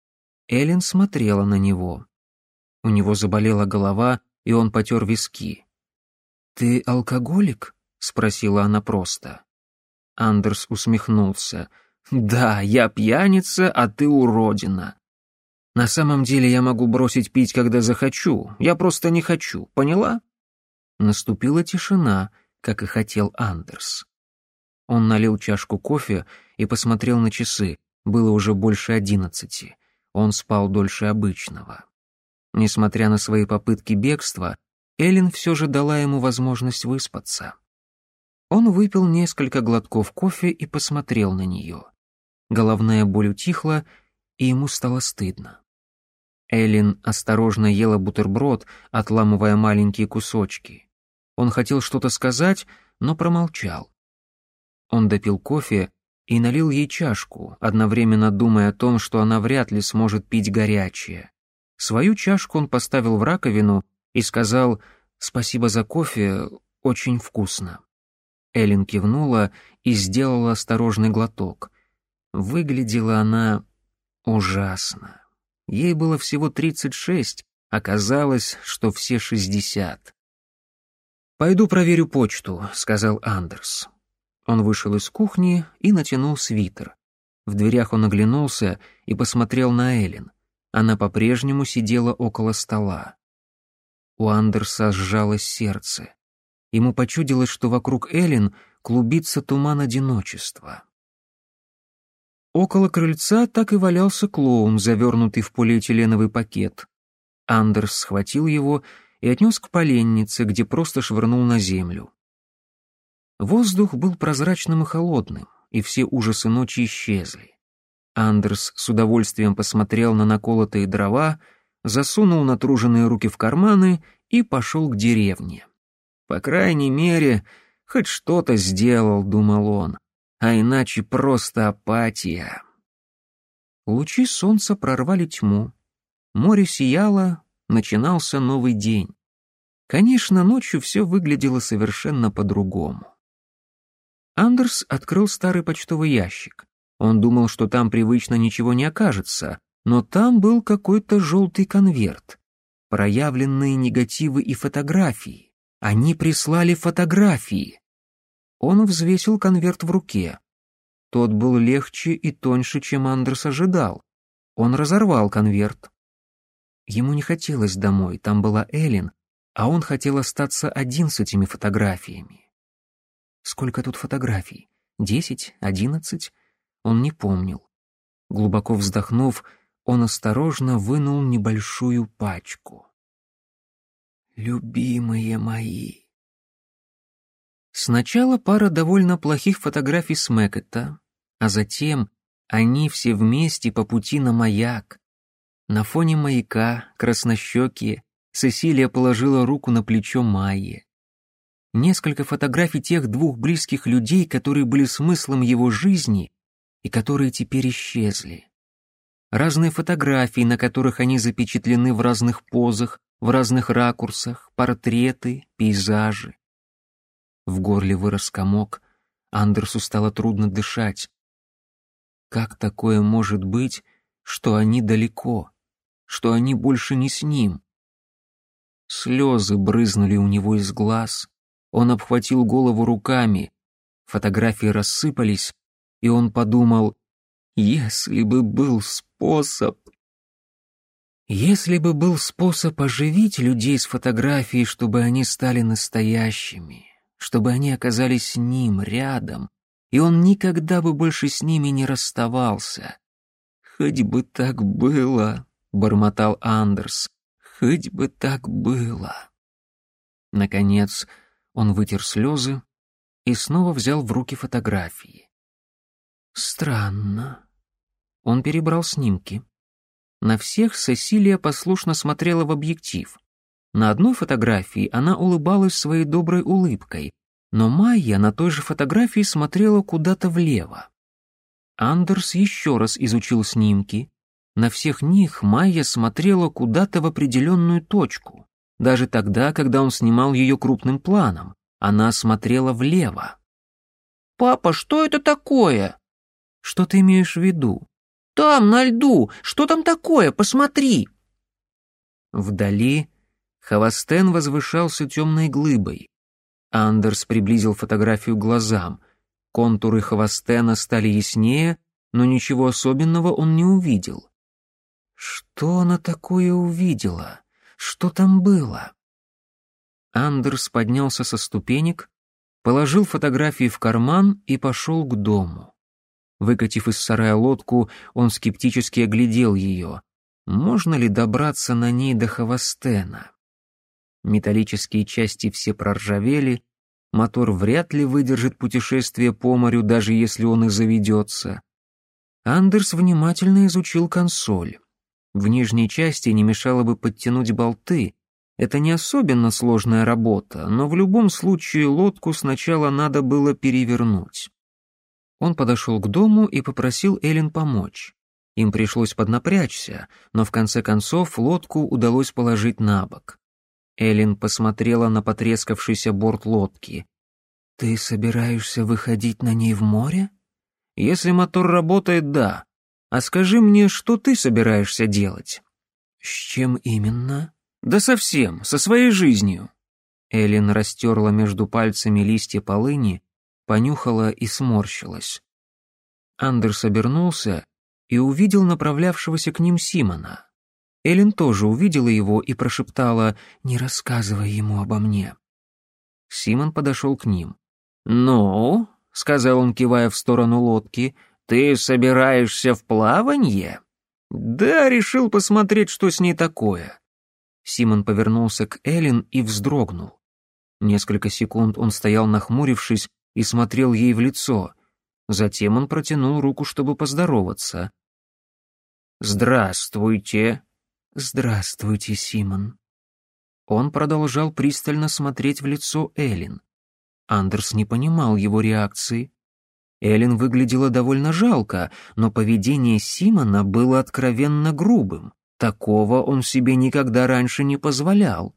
Эллен смотрела на него. У него заболела голова, и он потер виски. «Ты алкоголик?» — спросила она просто. Андерс усмехнулся. «Да, я пьяница, а ты уродина. На самом деле я могу бросить пить, когда захочу. Я просто не хочу, поняла?» Наступила тишина, как и хотел Андерс. Он налил чашку кофе и посмотрел на часы. Было уже больше одиннадцати. Он спал дольше обычного. Несмотря на свои попытки бегства, Эллен все же дала ему возможность выспаться. Он выпил несколько глотков кофе и посмотрел на нее. Головная боль утихла, и ему стало стыдно. Эллен осторожно ела бутерброд, отламывая маленькие кусочки. Он хотел что-то сказать, но промолчал. Он допил кофе и налил ей чашку, одновременно думая о том, что она вряд ли сможет пить горячее. Свою чашку он поставил в раковину и сказал «Спасибо за кофе, очень вкусно». Элин кивнула и сделала осторожный глоток. Выглядела она ужасно. Ей было всего 36, оказалось, что все 60. «Пойду проверю почту», — сказал Андерс. Он вышел из кухни и натянул свитер. В дверях он оглянулся и посмотрел на Элин. Она по-прежнему сидела около стола. У Андерса сжалось сердце. Ему почудилось, что вокруг Элин клубится туман одиночества. Около крыльца так и валялся клоун, завернутый в полиэтиленовый пакет. Андерс схватил его и отнес к поленнице, где просто швырнул на землю. Воздух был прозрачным и холодным, и все ужасы ночи исчезли. Андерс с удовольствием посмотрел на наколотые дрова, засунул натруженные руки в карманы и пошел к деревне. По крайней мере, хоть что-то сделал, думал он, а иначе просто апатия. Лучи солнца прорвали тьму. Море сияло, начинался новый день. Конечно, ночью все выглядело совершенно по-другому. Андерс открыл старый почтовый ящик. Он думал, что там привычно ничего не окажется, но там был какой-то желтый конверт, проявленные негативы и фотографии. Они прислали фотографии. Он взвесил конверт в руке. Тот был легче и тоньше, чем Андерс ожидал. Он разорвал конверт. Ему не хотелось домой, там была Элин, а он хотел остаться один с этими фотографиями. Сколько тут фотографий? Десять? Одиннадцать? Он не помнил. Глубоко вздохнув, он осторожно вынул небольшую пачку любимые мои. Сначала пара довольно плохих фотографий с Мэккета, а затем они все вместе по пути на маяк. На фоне маяка, краснощекие, Сесилия положила руку на плечо Майи. Несколько фотографий тех двух близких людей, которые были смыслом его жизни и которые теперь исчезли. Разные фотографии, на которых они запечатлены в разных позах, в разных ракурсах, портреты, пейзажи. В горле вырос комок, Андерсу стало трудно дышать. Как такое может быть, что они далеко, что они больше не с ним? Слезы брызнули у него из глаз, он обхватил голову руками, фотографии рассыпались, и он подумал, если бы был способ... Если бы был способ оживить людей с фотографией, чтобы они стали настоящими, чтобы они оказались с ним рядом, и он никогда бы больше с ними не расставался. «Хоть бы так было», — бормотал Андерс, — «хоть бы так было». Наконец он вытер слезы и снова взял в руки фотографии. «Странно». Он перебрал снимки. На всех Сесилия послушно смотрела в объектив. На одной фотографии она улыбалась своей доброй улыбкой, но Майя на той же фотографии смотрела куда-то влево. Андерс еще раз изучил снимки. На всех них Майя смотрела куда-то в определенную точку. Даже тогда, когда он снимал ее крупным планом, она смотрела влево. «Папа, что это такое?» «Что ты имеешь в виду?» Там, на льду! Что там такое? Посмотри!» Вдали Хавастен возвышался темной глыбой. Андерс приблизил фотографию глазам. Контуры Хавастена стали яснее, но ничего особенного он не увидел. Что она такое увидела? Что там было? Андерс поднялся со ступенек, положил фотографии в карман и пошел к дому. Выкатив из сарая лодку, он скептически оглядел ее. Можно ли добраться на ней до Хавастена? Металлические части все проржавели, мотор вряд ли выдержит путешествие по морю, даже если он и заведется. Андерс внимательно изучил консоль. В нижней части не мешало бы подтянуть болты. Это не особенно сложная работа, но в любом случае лодку сначала надо было перевернуть. Он подошел к дому и попросил Эллен помочь. Им пришлось поднапрячься, но в конце концов лодку удалось положить на бок. Эллен посмотрела на потрескавшийся борт лодки. «Ты собираешься выходить на ней в море?» «Если мотор работает, да. А скажи мне, что ты собираешься делать?» «С чем именно?» «Да совсем, со своей жизнью». Эллен растерла между пальцами листья полыни понюхала и сморщилась. Андерс обернулся и увидел направлявшегося к ним Симона. Эллен тоже увидела его и прошептала «Не рассказывай ему обо мне». Симон подошел к ним. «Ну?» — сказал он, кивая в сторону лодки. «Ты собираешься в плаванье?» «Да, решил посмотреть, что с ней такое». Симон повернулся к Эллен и вздрогнул. Несколько секунд он стоял нахмурившись, и смотрел ей в лицо. Затем он протянул руку, чтобы поздороваться. «Здравствуйте!» «Здравствуйте, Симон!» Он продолжал пристально смотреть в лицо Эллен. Андерс не понимал его реакции. Эллен выглядела довольно жалко, но поведение Симона было откровенно грубым. Такого он себе никогда раньше не позволял.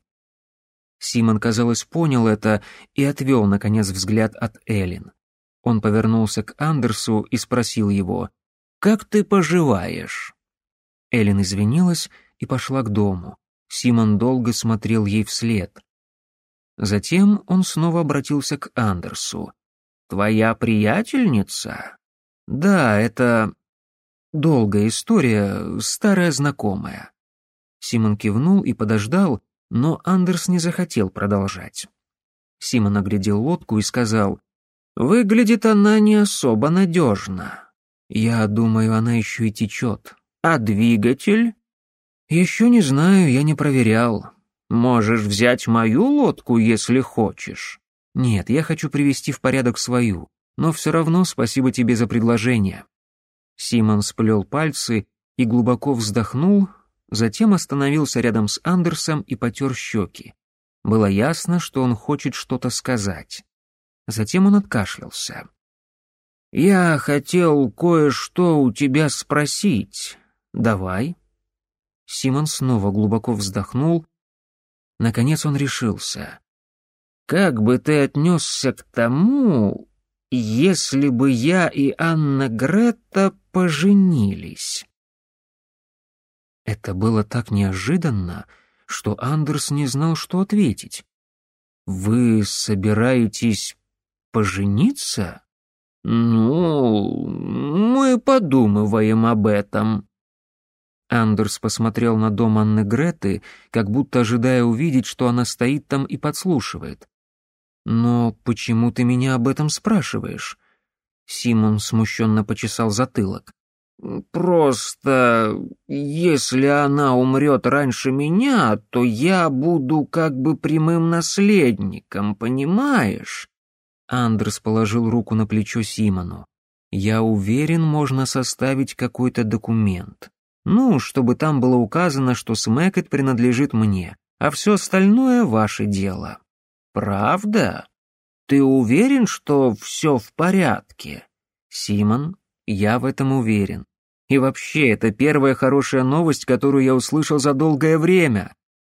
Симон, казалось, понял это и отвел, наконец, взгляд от Эллен. Он повернулся к Андерсу и спросил его, «Как ты поживаешь?» Эллен извинилась и пошла к дому. Симон долго смотрел ей вслед. Затем он снова обратился к Андерсу. «Твоя приятельница?» «Да, это...» «Долгая история, старая знакомая». Симон кивнул и подождал, но Андерс не захотел продолжать. Симон оглядел лодку и сказал, «Выглядит она не особо надежно. Я думаю, она еще и течет. А двигатель?» «Еще не знаю, я не проверял. Можешь взять мою лодку, если хочешь. Нет, я хочу привести в порядок свою, но все равно спасибо тебе за предложение». Симон сплел пальцы и глубоко вздохнул, затем остановился рядом с Андерсом и потер щеки. Было ясно, что он хочет что-то сказать. Затем он откашлялся. «Я хотел кое-что у тебя спросить. Давай». Симон снова глубоко вздохнул. Наконец он решился. «Как бы ты отнесся к тому, если бы я и Анна Гретта поженились?» Это было так неожиданно, что Андерс не знал, что ответить. «Вы собираетесь пожениться?» «Ну, мы подумываем об этом». Андерс посмотрел на дом Анны Греты, как будто ожидая увидеть, что она стоит там и подслушивает. «Но почему ты меня об этом спрашиваешь?» Симон смущенно почесал затылок. Просто, если она умрет раньше меня, то я буду как бы прямым наследником, понимаешь?» Андрес положил руку на плечо Симону. «Я уверен, можно составить какой-то документ. Ну, чтобы там было указано, что Смэкет принадлежит мне, а все остальное — ваше дело». «Правда? Ты уверен, что все в порядке?» «Симон, я в этом уверен. И вообще, это первая хорошая новость, которую я услышал за долгое время.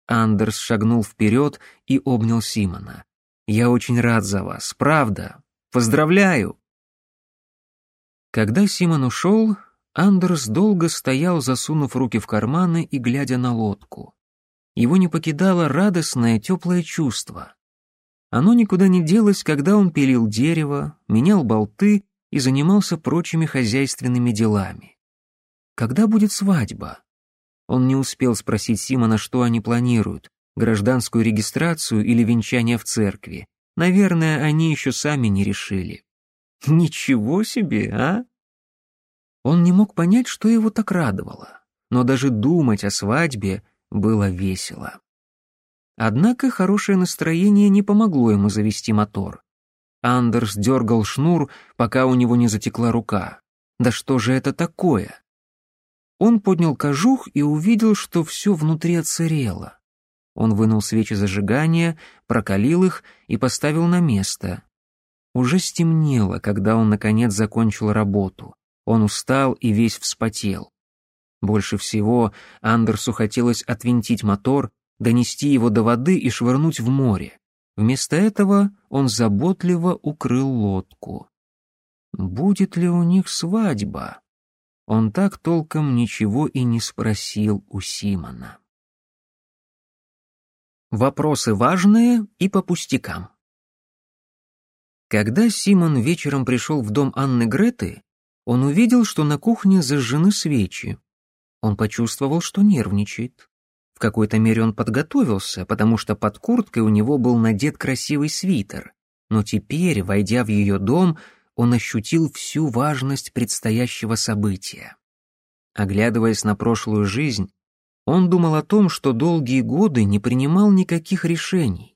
Андерс шагнул вперед и обнял Симона. Я очень рад за вас, правда. Поздравляю. Когда Симон ушел, Андерс долго стоял, засунув руки в карманы и глядя на лодку. Его не покидало радостное, теплое чувство. Оно никуда не делось, когда он пилил дерево, менял болты и занимался прочими хозяйственными делами. Когда будет свадьба? Он не успел спросить Симона, что они планируют, гражданскую регистрацию или венчание в церкви. Наверное, они еще сами не решили. Ничего себе, а? Он не мог понять, что его так радовало, но даже думать о свадьбе было весело. Однако хорошее настроение не помогло ему завести мотор. Андерс дергал шнур, пока у него не затекла рука. Да что же это такое? Он поднял кожух и увидел, что все внутри оцерело. Он вынул свечи зажигания, прокалил их и поставил на место. Уже стемнело, когда он, наконец, закончил работу. Он устал и весь вспотел. Больше всего Андерсу хотелось отвинтить мотор, донести его до воды и швырнуть в море. Вместо этого он заботливо укрыл лодку. «Будет ли у них свадьба?» Он так толком ничего и не спросил у Симона. Вопросы важные и по пустякам. Когда Симон вечером пришел в дом Анны Греты, он увидел, что на кухне зажжены свечи. Он почувствовал, что нервничает. В какой-то мере он подготовился, потому что под курткой у него был надет красивый свитер. Но теперь, войдя в ее дом, он ощутил всю важность предстоящего события. Оглядываясь на прошлую жизнь, он думал о том, что долгие годы не принимал никаких решений.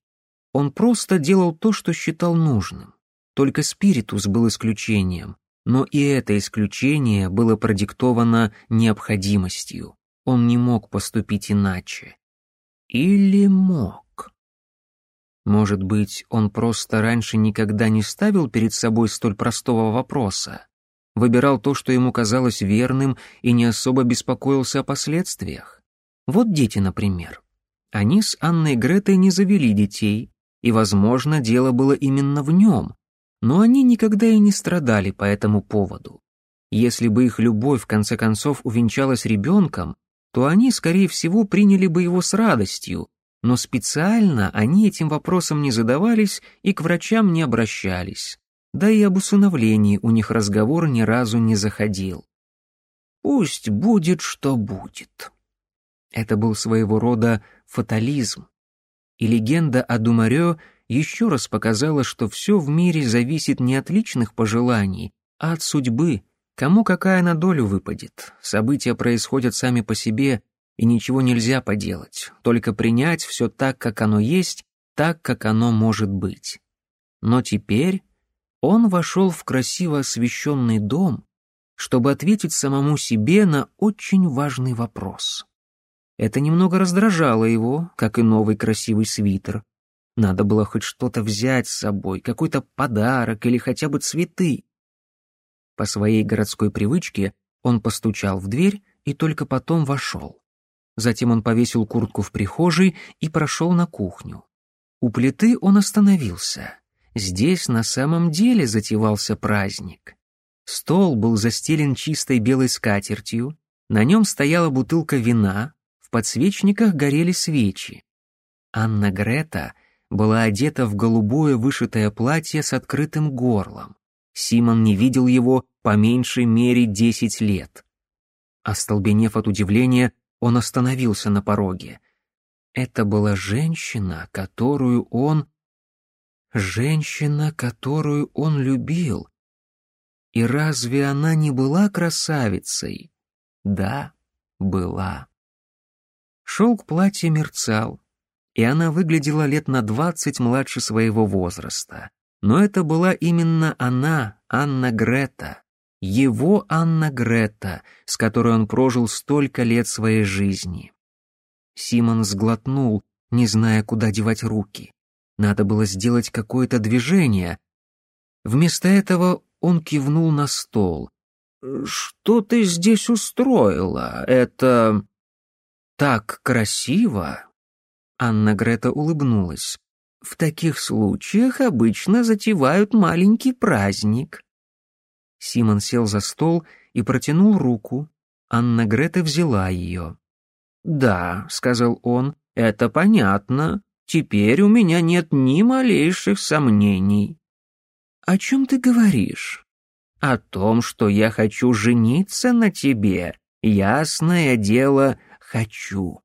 Он просто делал то, что считал нужным. Только спиритус был исключением, но и это исключение было продиктовано необходимостью. Он не мог поступить иначе. Или мог? Может быть, он просто раньше никогда не ставил перед собой столь простого вопроса, выбирал то, что ему казалось верным, и не особо беспокоился о последствиях. Вот дети, например. Они с Анной и Гретой не завели детей, и, возможно, дело было именно в нем, но они никогда и не страдали по этому поводу. Если бы их любовь, в конце концов, увенчалась ребенком, то они, скорее всего, приняли бы его с радостью, но специально они этим вопросом не задавались и к врачам не обращались, да и об усыновлении у них разговор ни разу не заходил. Пусть будет, что будет. Это был своего рода фатализм. И легенда о Думарё еще раз показала, что все в мире зависит не от личных пожеланий, а от судьбы, кому какая на долю выпадет. События происходят сами по себе, и ничего нельзя поделать, только принять все так, как оно есть, так, как оно может быть. Но теперь он вошел в красиво освещенный дом, чтобы ответить самому себе на очень важный вопрос. Это немного раздражало его, как и новый красивый свитер. Надо было хоть что-то взять с собой, какой-то подарок или хотя бы цветы. По своей городской привычке он постучал в дверь и только потом вошел. Затем он повесил куртку в прихожей и прошел на кухню. У плиты он остановился. Здесь на самом деле затевался праздник. Стол был застелен чистой белой скатертью, на нем стояла бутылка вина, в подсвечниках горели свечи. Анна Грета была одета в голубое вышитое платье с открытым горлом. Симон не видел его по меньшей мере десять лет. Остолбенев от удивления, он остановился на пороге. Это была женщина, которую он... Женщина, которую он любил. И разве она не была красавицей? Да, была. Шелк платья мерцал, и она выглядела лет на двадцать младше своего возраста. Но это была именно она, Анна Грета, его Анна Гретта, с которой он прожил столько лет своей жизни. Симон сглотнул, не зная, куда девать руки. Надо было сделать какое-то движение. Вместо этого он кивнул на стол. «Что ты здесь устроила? Это... так красиво!» Анна Грета улыбнулась. «В таких случаях обычно затевают маленький праздник». Симон сел за стол и протянул руку. Анна Грета взяла ее. «Да», — сказал он, — «это понятно. Теперь у меня нет ни малейших сомнений». «О чем ты говоришь?» «О том, что я хочу жениться на тебе. Ясное дело, хочу».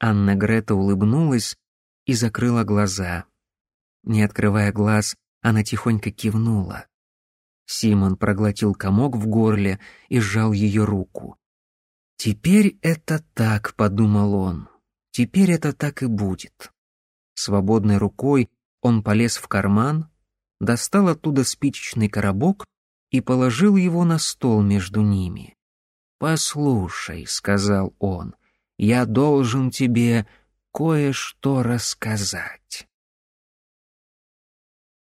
Анна Грета улыбнулась и закрыла глаза. Не открывая глаз, она тихонько кивнула. Симон проглотил комок в горле и сжал ее руку. «Теперь это так», — подумал он. «Теперь это так и будет». Свободной рукой он полез в карман, достал оттуда спичечный коробок и положил его на стол между ними. «Послушай», — сказал он, — «я должен тебе кое-что рассказать».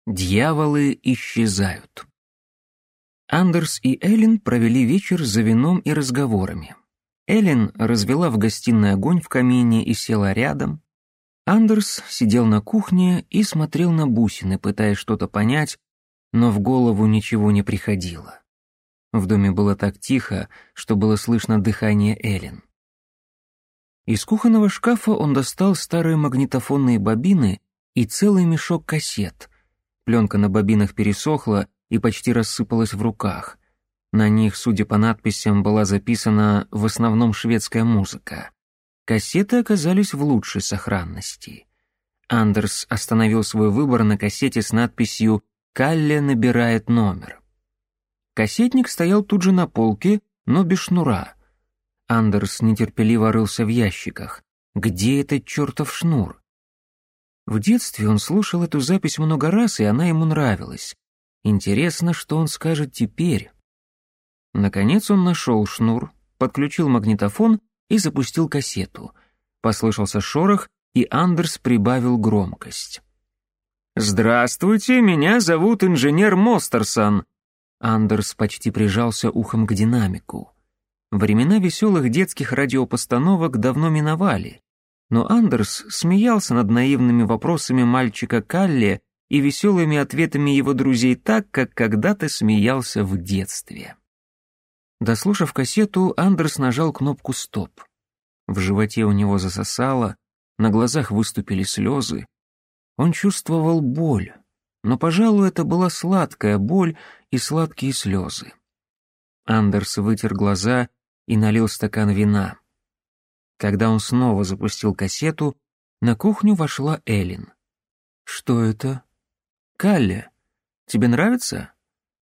Дьяволы исчезают. Андерс и Эллен провели вечер за вином и разговорами. Эллен развела в гостиной огонь в камине и села рядом. Андерс сидел на кухне и смотрел на бусины, пытаясь что-то понять, но в голову ничего не приходило. В доме было так тихо, что было слышно дыхание Эллен. Из кухонного шкафа он достал старые магнитофонные бобины и целый мешок кассет. Пленка на бобинах пересохла, и почти рассыпалась в руках. На них, судя по надписям, была записана в основном шведская музыка. Кассеты оказались в лучшей сохранности. Андерс остановил свой выбор на кассете с надписью «Калле набирает номер». Кассетник стоял тут же на полке, но без шнура. Андерс нетерпеливо рылся в ящиках. «Где этот чертов шнур?» В детстве он слушал эту запись много раз, и она ему нравилась. Интересно, что он скажет теперь. Наконец он нашел шнур, подключил магнитофон и запустил кассету. Послышался шорох, и Андерс прибавил громкость. «Здравствуйте, меня зовут инженер Мостерсон». Андерс почти прижался ухом к динамику. Времена веселых детских радиопостановок давно миновали, но Андерс смеялся над наивными вопросами мальчика Калли и веселыми ответами его друзей так, как когда-то смеялся в детстве. Дослушав кассету, Андерс нажал кнопку «Стоп». В животе у него засосало, на глазах выступили слезы. Он чувствовал боль, но, пожалуй, это была сладкая боль и сладкие слезы. Андерс вытер глаза и налил стакан вина. Когда он снова запустил кассету, на кухню вошла Эллен. «Что это?» «Калли, тебе нравится?»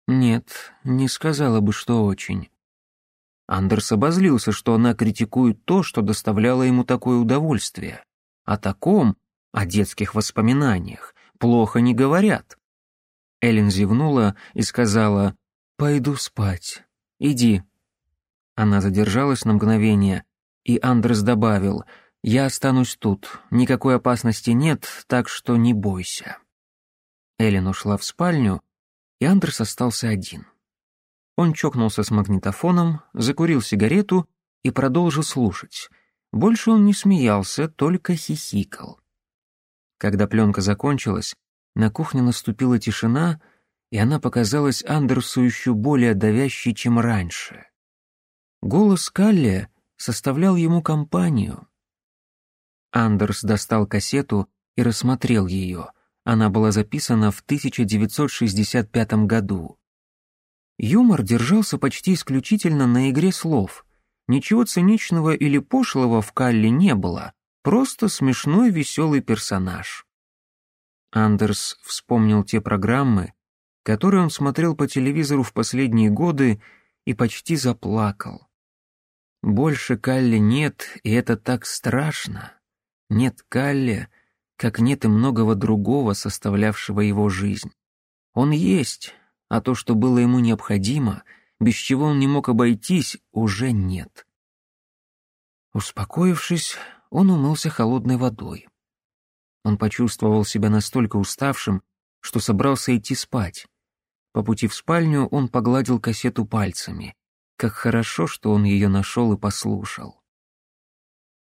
«Нет, не сказала бы, что очень». Андерс обозлился, что она критикует то, что доставляло ему такое удовольствие. О таком, о детских воспоминаниях, плохо не говорят. Эллен зевнула и сказала «Пойду спать. Иди». Она задержалась на мгновение, и Андерс добавил «Я останусь тут. Никакой опасности нет, так что не бойся». Эллен ушла в спальню, и Андерс остался один. Он чокнулся с магнитофоном, закурил сигарету и продолжил слушать. Больше он не смеялся, только хихикал. Когда пленка закончилась, на кухне наступила тишина, и она показалась Андерсу еще более давящей, чем раньше. Голос Каллия составлял ему компанию. Андерс достал кассету и рассмотрел ее — она была записана в 1965 году. Юмор держался почти исключительно на игре слов. Ничего циничного или пошлого в Калле не было, просто смешной веселый персонаж. Андерс вспомнил те программы, которые он смотрел по телевизору в последние годы и почти заплакал. Больше Калли нет, и это так страшно. Нет Калли — как нет и многого другого, составлявшего его жизнь. Он есть, а то, что было ему необходимо, без чего он не мог обойтись, уже нет. Успокоившись, он умылся холодной водой. Он почувствовал себя настолько уставшим, что собрался идти спать. По пути в спальню он погладил кассету пальцами. Как хорошо, что он ее нашел и послушал.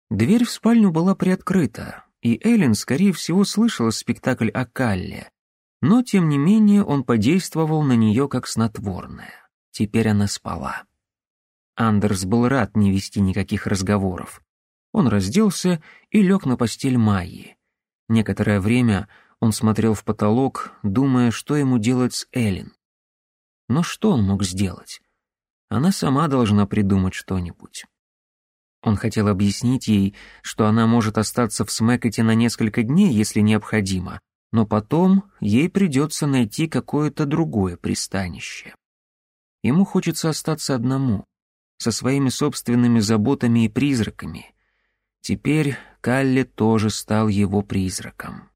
Дверь в спальню была приоткрыта, и Эллен, скорее всего, слышала спектакль о Калле, но, тем не менее, он подействовал на нее как снотворное. Теперь она спала. Андерс был рад не вести никаких разговоров. Он разделся и лег на постель Майи. Некоторое время он смотрел в потолок, думая, что ему делать с Эллен. Но что он мог сделать? Она сама должна придумать что-нибудь. Он хотел объяснить ей, что она может остаться в Смекоте на несколько дней, если необходимо, но потом ей придется найти какое-то другое пристанище. Ему хочется остаться одному, со своими собственными заботами и призраками. Теперь Калли тоже стал его призраком.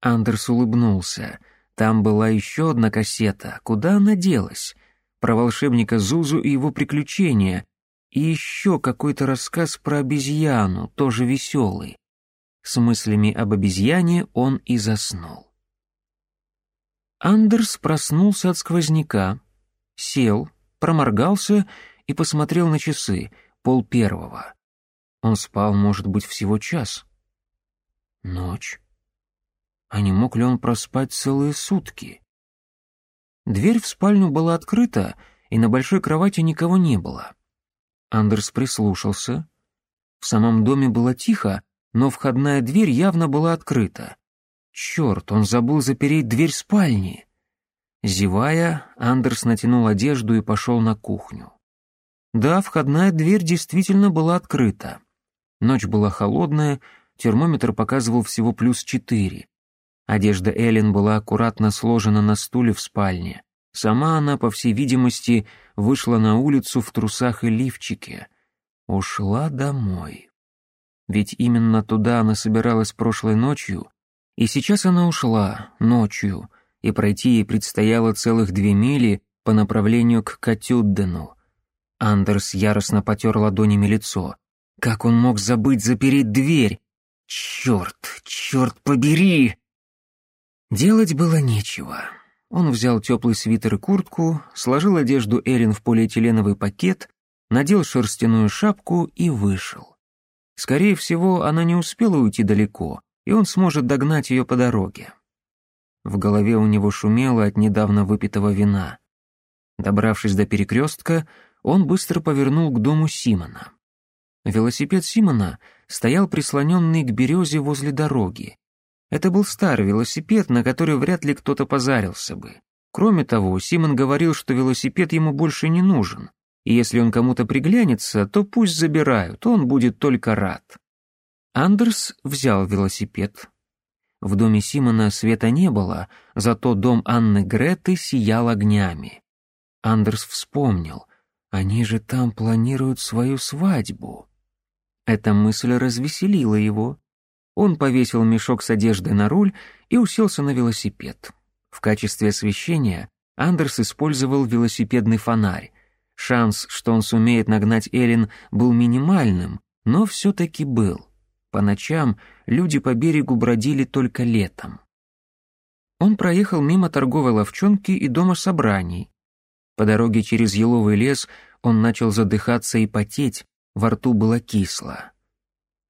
Андерс улыбнулся. Там была еще одна кассета. Куда она делась? Про волшебника Зузу и его приключения, и еще какой-то рассказ про обезьяну, тоже веселый. С мыслями об обезьяне он и заснул. Андерс проснулся от сквозняка, сел, проморгался и посмотрел на часы, пол первого. Он спал, может быть, всего час. Ночь. А не мог ли он проспать целые сутки? Дверь в спальню была открыта, и на большой кровати никого не было. Андерс прислушался. В самом доме было тихо, но входная дверь явно была открыта. Черт, он забыл запереть дверь спальни. Зевая, Андерс натянул одежду и пошел на кухню. Да, входная дверь действительно была открыта. Ночь была холодная, термометр показывал всего плюс четыре. Одежда Эллен была аккуратно сложена на стуле в спальне. Сама она, по всей видимости, вышла на улицу в трусах и лифчике. Ушла домой. Ведь именно туда она собиралась прошлой ночью, и сейчас она ушла ночью, и пройти ей предстояло целых две мили по направлению к Катюддену. Андерс яростно потер ладонями лицо. Как он мог забыть запереть дверь? Черт, черт побери! Делать было нечего. Он взял теплый свитер и куртку, сложил одежду Эрин в полиэтиленовый пакет, надел шерстяную шапку и вышел. Скорее всего, она не успела уйти далеко, и он сможет догнать ее по дороге. В голове у него шумело от недавно выпитого вина. Добравшись до перекрестка, он быстро повернул к дому Симона. Велосипед Симона стоял прислоненный к березе возле дороги, это был старый велосипед, на который вряд ли кто-то позарился бы. Кроме того, Симон говорил, что велосипед ему больше не нужен, и если он кому-то приглянется, то пусть забирают, он будет только рад. Андерс взял велосипед. В доме Симона света не было, зато дом Анны Греты сиял огнями. Андерс вспомнил, они же там планируют свою свадьбу. Эта мысль развеселила его. Он повесил мешок с одеждой на руль и уселся на велосипед. В качестве освещения Андерс использовал велосипедный фонарь. Шанс, что он сумеет нагнать Эллен, был минимальным, но все-таки был. По ночам люди по берегу бродили только летом. Он проехал мимо торговой ловчонки и дома собраний. По дороге через еловый лес он начал задыхаться и потеть, во рту было кисло.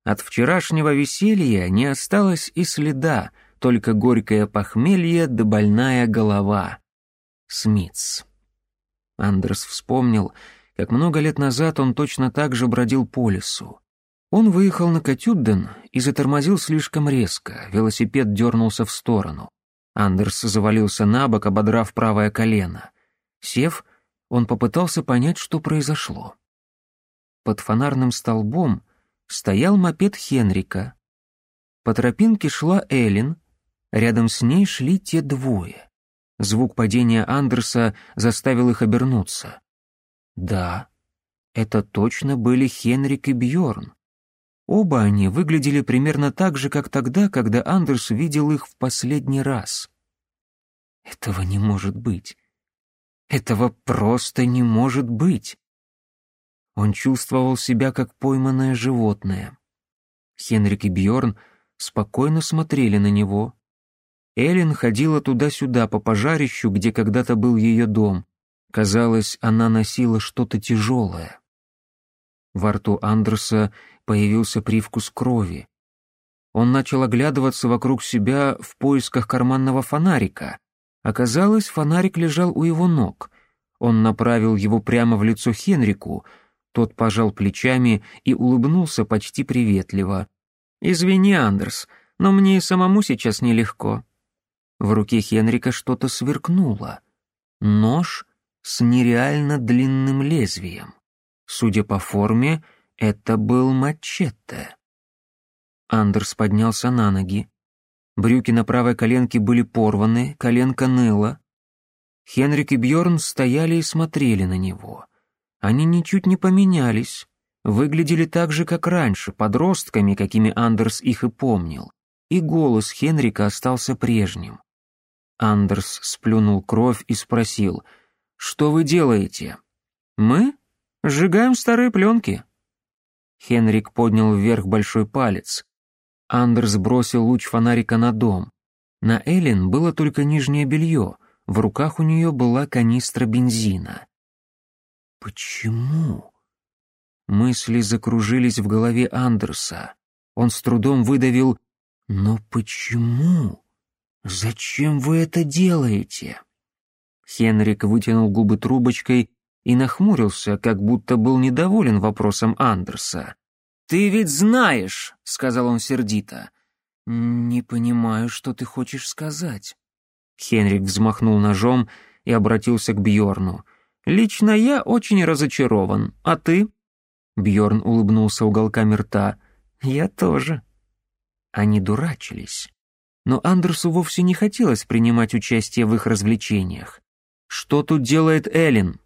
От вчерашнего веселья не осталось и следа, только горькое похмелье да больная голова. Смитс. Андерс вспомнил, как много лет назад он точно так же бродил по лесу. Он выехал на Катюдден и затормозил слишком резко, велосипед дернулся в сторону. Андерс завалился на бок, ободрав правое колено. Сев, он попытался понять, что произошло. Под фонарным столбом стоял мопед Хенрика. По тропинке шла Эллен, рядом с ней шли те двое. Звук падения Андерса заставил их обернуться. Да, это точно были Хенрик и Бьорн. Оба они выглядели примерно так же, как тогда, когда Андерс видел их в последний раз. Этого не может быть. Этого просто не может быть. Он чувствовал себя как пойманное животное. Хенрик и Бьорн спокойно смотрели на него. Элин ходила туда-сюда по пожарищу, где когда-то был ее дом. Казалось, она носила что-то тяжелое. Во рту Андерса появился привкус крови. Он начал оглядываться вокруг себя в поисках карманного фонарика. Оказалось, фонарик лежал у его ног. Он направил его прямо в лицо Хенрику — тот пожал плечами и улыбнулся почти приветливо. «Извини, Андерс, но мне и самому сейчас нелегко». В руке Хенрика что-то сверкнуло. Нож с нереально длинным лезвием. Судя по форме, это был мачете. Андерс поднялся на ноги. Брюки на правой коленке были порваны, коленка ныла. Хенрик и Бьорн стояли и смотрели на него — они ничуть не поменялись, выглядели так же, как раньше, подростками, какими Андерс их и помнил, и голос Хенрика остался прежним. Андерс сплюнул кровь и спросил, «Что вы делаете?» «Мы? Сжигаем старые пленки». Хенрик поднял вверх большой палец. Андерс бросил луч фонарика на дом. На Эллен было только нижнее белье, в руках у нее была канистра бензина. Почему? Мысли закружились в голове Андерса. Он с трудом выдавил «Но почему? Зачем вы это делаете?» Хенрик вытянул губы трубочкой и нахмурился, как будто был недоволен вопросом Андерса. «Ты ведь знаешь!» — сказал он сердито. «Не понимаю, что ты хочешь сказать». Хенрик взмахнул ножом и обратился к Бьорну. Лично я очень разочарован. А ты? Бьорн улыбнулся уголками рта. Я тоже. Они дурачились. Но Андерсу вовсе не хотелось принимать участие в их развлечениях. Что тут делает Элин?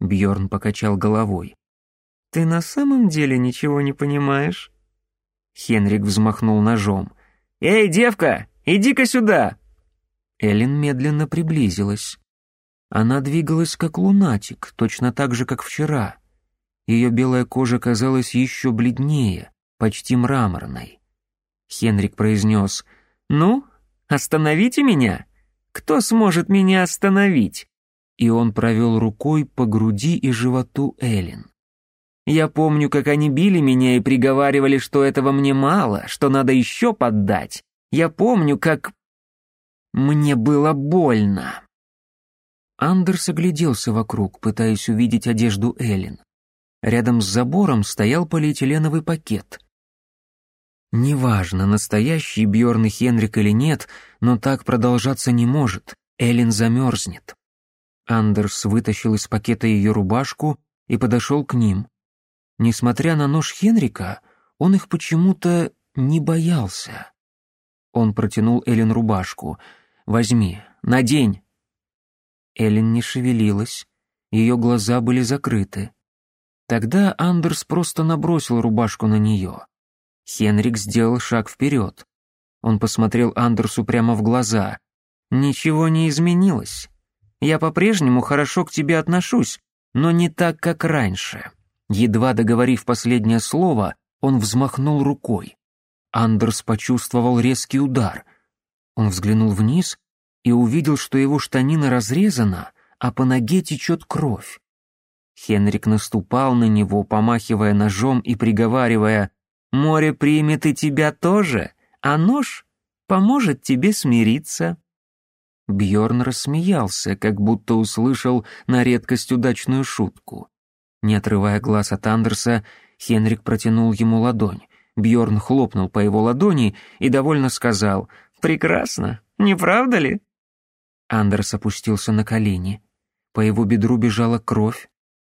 Бьорн покачал головой. Ты на самом деле ничего не понимаешь? Хенрик взмахнул ножом. Эй, девка, иди-ка сюда. Элин медленно приблизилась. Она двигалась как лунатик, точно так же, как вчера. Ее белая кожа казалась еще бледнее, почти мраморной. Хенрик произнес «Ну, остановите меня! Кто сможет меня остановить?» И он провел рукой по груди и животу Эллен. «Я помню, как они били меня и приговаривали, что этого мне мало, что надо еще поддать. Я помню, как... Мне было больно». Андерс огляделся вокруг, пытаясь увидеть одежду Эллен. Рядом с забором стоял полиэтиленовый пакет. Неважно, настоящий Бьорн и Хенрик или нет, но так продолжаться не может. Эллен замерзнет. Андерс вытащил из пакета ее рубашку и подошел к ним. Несмотря на нож Хенрика, он их почему-то не боялся. Он протянул Эллен рубашку. «Возьми, надень, Эллен не шевелилась, ее глаза были закрыты. Тогда Андерс просто набросил рубашку на нее. Хенрик сделал шаг вперед. Он посмотрел Андерсу прямо в глаза. «Ничего не изменилось. Я по-прежнему хорошо к тебе отношусь, но не так, как раньше». Едва договорив последнее слово, он взмахнул рукой. Андерс почувствовал резкий удар. Он взглянул вниз и увидел, что его штанина разрезана, а по ноге течет кровь. Хенрик наступал на него, помахивая ножом и приговаривая «Море примет и тебя тоже, а нож поможет тебе смириться». Бьорн рассмеялся, как будто услышал на редкость удачную шутку. Не отрывая глаз от Андерса, Хенрик протянул ему ладонь. Бьорн хлопнул по его ладони и довольно сказал «Прекрасно, не правда ли?» Андерс опустился на колени. По его бедру бежала кровь.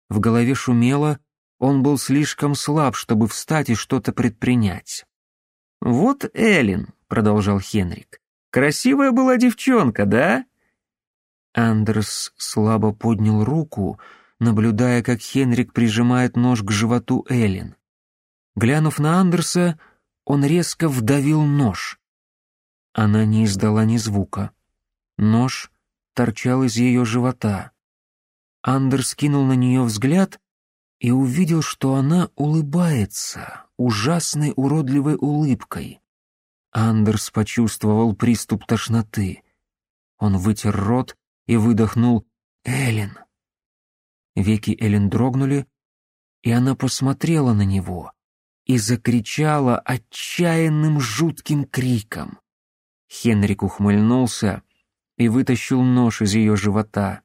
В голове шумело, он был слишком слаб, чтобы встать и что-то предпринять. «Вот Эллен», — продолжал Хенрик. «Красивая была девчонка, да?» Андерс слабо поднял руку, наблюдая, как Хенрик прижимает нож к животу Эллен. Глянув на Андерса, он резко вдавил нож. Она не издала ни звука. Нож торчал из ее живота. Андерс кинул на нее взгляд и увидел, что она улыбается ужасной уродливой улыбкой. Андерс почувствовал приступ тошноты. Он вытер рот и выдохнул «Эллен». Веки Эллен дрогнули, и она посмотрела на него и закричала отчаянным жутким криком. Хенрик ухмыльнулся — и вытащил нож из ее живота.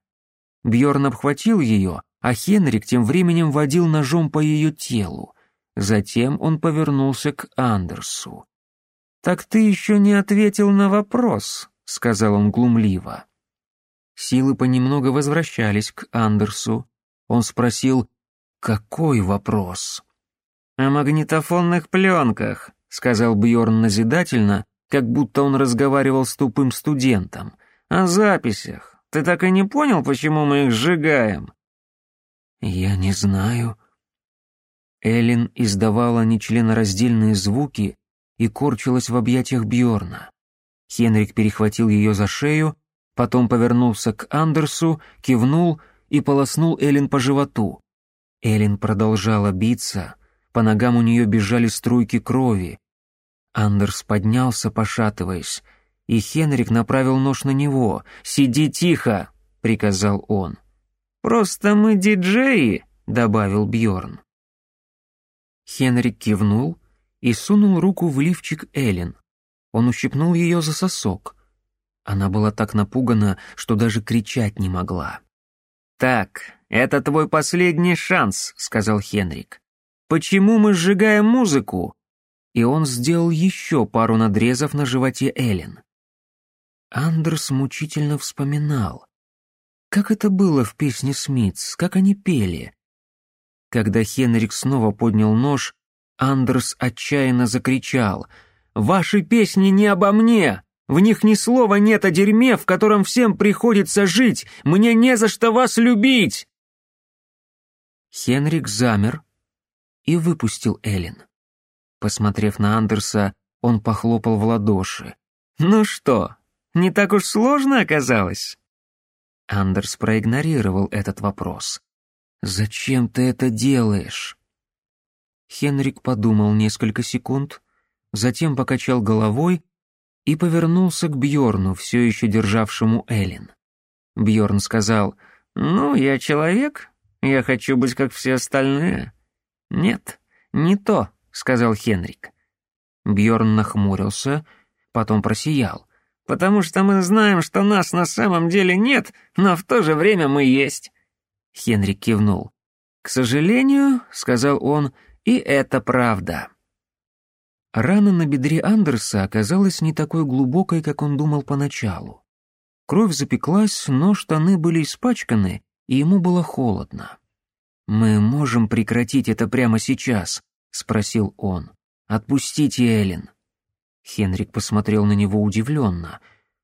Бьорн обхватил ее, а Хенрик тем временем водил ножом по ее телу. Затем он повернулся к Андерсу. «Так ты еще не ответил на вопрос», — сказал он глумливо. Силы понемногу возвращались к Андерсу. Он спросил, «Какой вопрос?» «О магнитофонных пленках», — сказал Бьорн назидательно, как будто он разговаривал с тупым студентом. А о записях. Ты так и не понял, почему мы их сжигаем?» «Я не знаю». Эллен издавала нечленораздельные звуки и корчилась в объятиях Бьорна. Хенрик перехватил ее за шею, потом повернулся к Андерсу, кивнул и полоснул Эллен по животу. Эллен продолжала биться, по ногам у нее бежали струйки крови. Андерс поднялся, пошатываясь, и Хенрик направил нож на него. «Сиди тихо!» — приказал он. «Просто мы диджеи!» — добавил Бьорн. Хенрик кивнул и сунул руку в лифчик Эллен. Он ущипнул ее за сосок. Она была так напугана, что даже кричать не могла. «Так, это твой последний шанс», — сказал Хенрик. «Почему мы сжигаем музыку?» И он сделал еще пару надрезов на животе Эллен. Андерс мучительно вспоминал, как это было в песне Смитс, как они пели. Когда Хенрик снова поднял нож, Андерс отчаянно закричал «Ваши песни не обо мне! В них ни слова нет о дерьме, в котором всем приходится жить! Мне не за что вас любить!» Хенрик замер и выпустил Эллен. Посмотрев на Андерса, он похлопал в ладоши. «Ну что, не так уж сложно оказалось». Андерс проигнорировал этот вопрос. «Зачем ты это делаешь?» Хенрик подумал несколько секунд, затем покачал головой и повернулся к Бьорну, все еще державшему Эллен. Бьорн сказал, «Ну, я человек, я хочу быть как все остальные». «Нет, не то», — сказал Хенрик. Бьорн нахмурился, потом просиял потому что мы знаем, что нас на самом деле нет, но в то же время мы есть». Хенри кивнул. «К сожалению», — сказал он, — «и это правда». Рана на бедре Андерса оказалась не такой глубокой, как он думал поначалу. Кровь запеклась, но штаны были испачканы, и ему было холодно. «Мы можем прекратить это прямо сейчас?» — спросил он. «Отпустите Эллен. Хенрик посмотрел на него удивленно.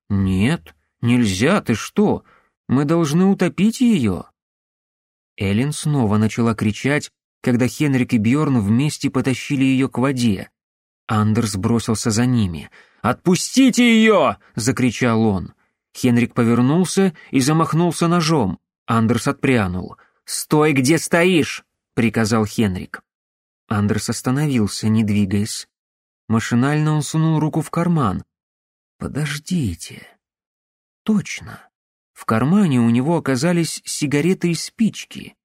«Нет, нельзя, ты что? Мы должны утопить ее!» Эллен снова начала кричать, когда Хенрик и Бьорн вместе потащили ее к воде. Андерс бросился за ними. «Отпустите ее!» — закричал он. Хенрик повернулся и замахнулся ножом. Андерс отпрянул. «Стой, где стоишь!» — приказал Хенрик. Андерс остановился, не двигаясь. Машинально он сунул руку в карман. «Подождите». «Точно». В кармане у него оказались сигареты и спички.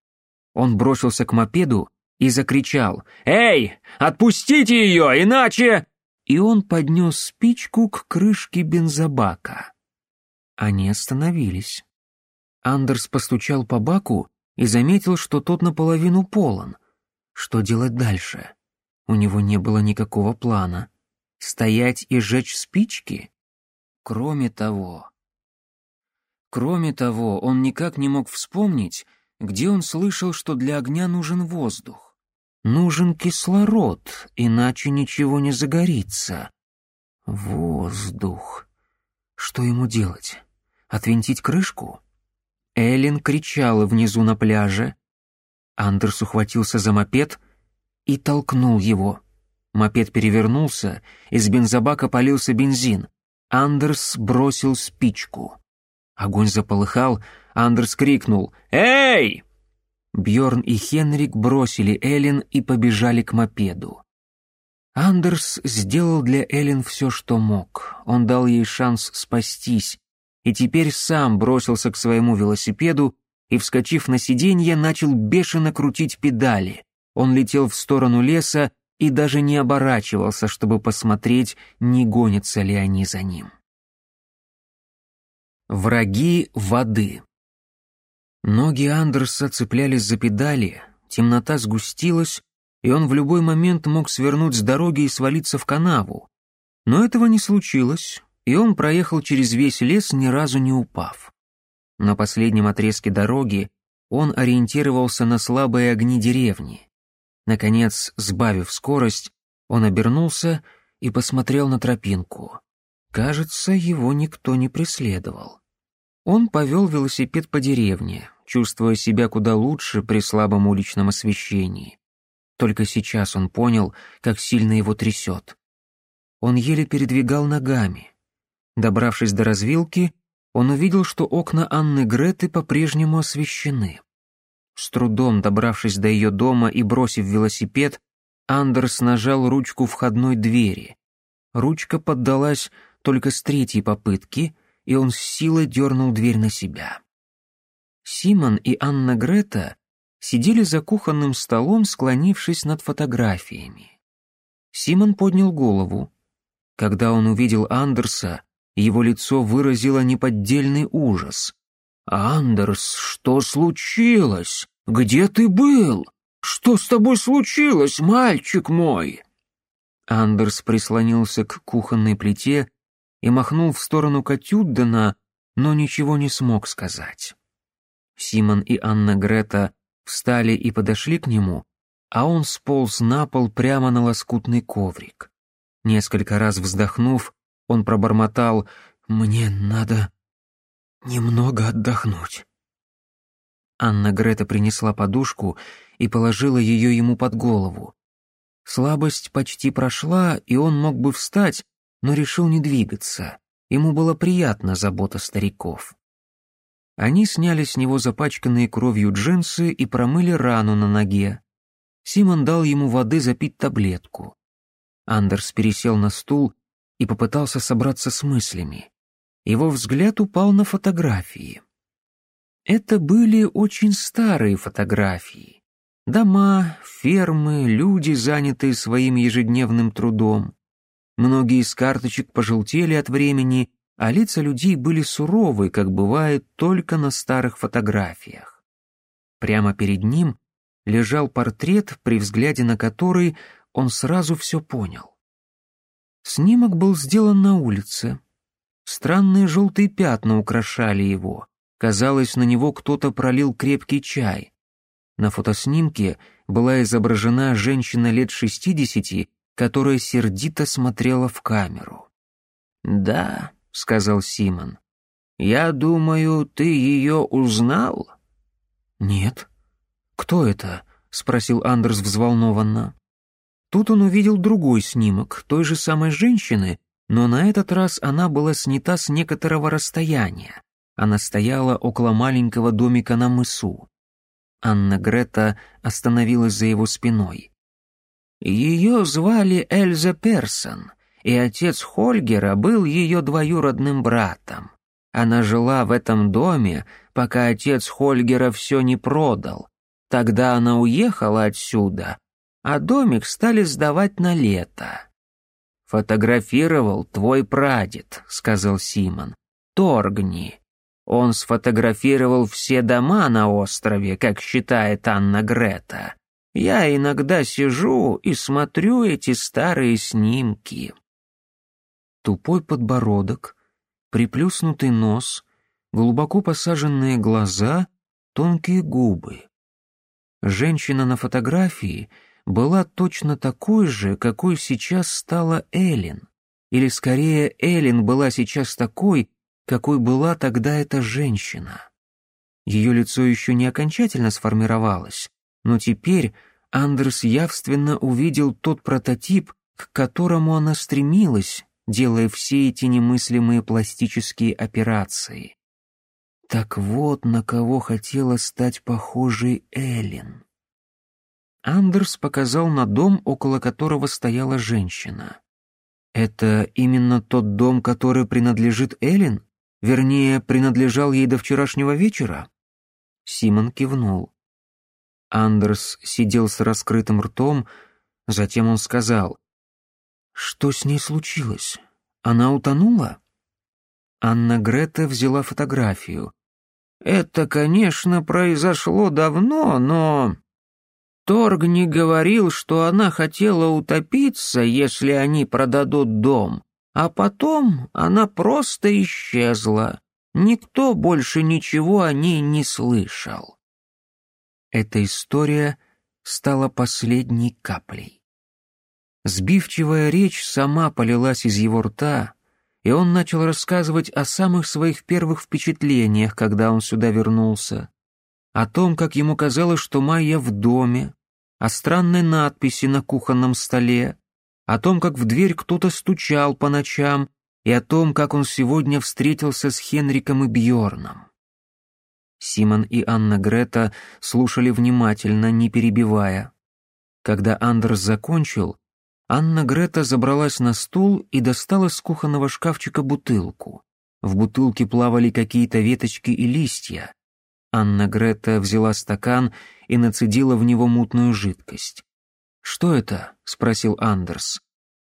Он бросился к мопеду и закричал «Эй, отпустите ее, иначе...» И он поднес спичку к крышке бензобака. Они остановились. Андерс постучал по баку и заметил, что тот наполовину полон. Что делать дальше? У него не было никакого плана. Стоять и жечь спички? Кроме того... Кроме того, он никак не мог вспомнить, где он слышал, что для огня нужен воздух. Нужен кислород, иначе ничего не загорится. Воздух. Что ему делать? Отвинтить крышку? Эллен кричала внизу на пляже. Андерс ухватился за мопед — и толкнул его. Мопед перевернулся, из бензобака полился бензин. Андерс бросил спичку. Огонь заполыхал, Андерс крикнул «Эй!». Бьорн и Хенрик бросили Эллен и побежали к мопеду. Андерс сделал для Эллен все, что мог. Он дал ей шанс спастись, и теперь сам бросился к своему велосипеду и, вскочив на сиденье, начал бешено крутить педали. Он летел в сторону леса и даже не оборачивался, чтобы посмотреть, не гонятся ли они за ним. Враги воды. Ноги Андерса цеплялись за педали, темнота сгустилась, и он в любой момент мог свернуть с дороги и свалиться в канаву. Но этого не случилось, и он проехал через весь лес, ни разу не упав. На последнем отрезке дороги он ориентировался на слабые огни деревни. Наконец, сбавив скорость, он обернулся и посмотрел на тропинку. Кажется, его никто не преследовал. Он повел велосипед по деревне, чувствуя себя куда лучше при слабом уличном освещении. Только сейчас он понял, как сильно его трясет. Он еле передвигал ногами. Добравшись до развилки, он увидел, что окна Анны Греты по-прежнему освещены. С трудом добравшись до ее дома и бросив велосипед, Андерс нажал ручку входной двери. Ручка поддалась только с третьей попытки, и он с силой дернул дверь на себя. Симон и Анна Грета сидели за кухонным столом, склонившись над фотографиями. Симон поднял голову. Когда он увидел Андерса, его лицо выразило неподдельный ужас. «Андерс, что случилось? Где ты был? Что с тобой случилось, мальчик мой?» Андерс прислонился к кухонной плите и махнул в сторону Катюддена, но ничего не смог сказать. Симон и Анна Грета встали и подошли к нему, а он сполз на пол прямо на лоскутный коврик. Несколько раз вздохнув, он пробормотал «Мне надо «Немного отдохнуть». Анна Грета принесла подушку и положила ее ему под голову. Слабость почти прошла, и он мог бы встать, но решил не двигаться. Ему была приятна забота стариков. Они сняли с него запачканные кровью джинсы и промыли рану на ноге. Симон дал ему воды запить таблетку. Андерс пересел на стул и попытался собраться с мыслями его взгляд упал на фотографии. Это были очень старые фотографии. Дома, фермы, люди, занятые своим ежедневным трудом. Многие из карточек пожелтели от времени, а лица людей были суровы, как бывает только на старых фотографиях. Прямо перед ним лежал портрет, при взгляде на который он сразу все понял. Снимок был сделан на улице, Странные желтые пятна украшали его. Казалось, на него кто-то пролил крепкий чай. На фотоснимке была изображена женщина лет шестидесяти, которая сердито смотрела в камеру. «Да», — сказал Симон, — «я думаю, ты ее узнал?» «Нет». «Кто это?» — спросил Андерс взволнованно. Тут он увидел другой снимок той же самой женщины, но на этот раз она была снята с некоторого расстояния. Она стояла около маленького домика на мысу. Анна Грета остановилась за его спиной. Ее звали Эльза Персон, и отец Хольгера был ее двоюродным братом. Она жила в этом доме, пока отец Хольгера все не продал. Тогда она уехала отсюда, а домик стали сдавать на лето. «Фотографировал твой прадед», — сказал Симон. «Торгни». Он сфотографировал все дома на острове, как считает Анна Грета. Я иногда сижу и смотрю эти старые снимки. Тупой подбородок, приплюснутый нос, глубоко посаженные глаза, тонкие губы. Женщина на фотографии — была точно такой же, какой сейчас стала Элин, Или скорее, Элин была сейчас такой, какой была тогда эта женщина. Ее лицо еще не окончательно сформировалось, но теперь Андерс явственно увидел тот прототип, к которому она стремилась, делая все эти немыслимые пластические операции. Так вот, на кого хотела стать похожей Элин. Андерс показал на дом, около которого стояла женщина. «Это именно тот дом, который принадлежит Эллен? Вернее, принадлежал ей до вчерашнего вечера?» Симон кивнул. Андерс сидел с раскрытым ртом, затем он сказал. «Что с ней случилось? Она утонула?» Анна Грета взяла фотографию. «Это, конечно, произошло давно, но...» Торг не говорил, что она хотела утопиться, если они продадут дом, а потом она просто исчезла. Никто больше ничего о ней не слышал. Эта история стала последней каплей. Сбивчивая речь сама полилась из его рта, и он начал рассказывать о самых своих первых впечатлениях, когда он сюда вернулся, о том, как ему казалось, что Майя в доме, а о странной надписи на кухонном столе, о том, как в дверь кто-то стучал по ночам, и о том, как он сегодня встретился с Хенриком и Бьорном. Симон и Анна Грета слушали внимательно, не перебивая. Когда Андерс закончил, Анна Грета забралась на стул и достала с кухонного шкафчика бутылку. В бутылке плавали какие-то веточки и листья. Анна Грета взяла стакан и нацедила в него мутную жидкость. «Что это?» — спросил Андерс.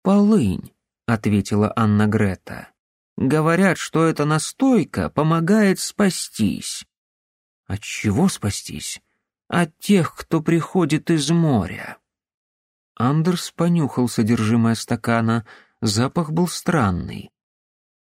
«Полынь», — ответила Анна Грета. «Говорят, что эта настойка помогает спастись». «От чего спастись?» «От тех, кто приходит из моря». Андерс понюхал содержимое стакана, запах был странный.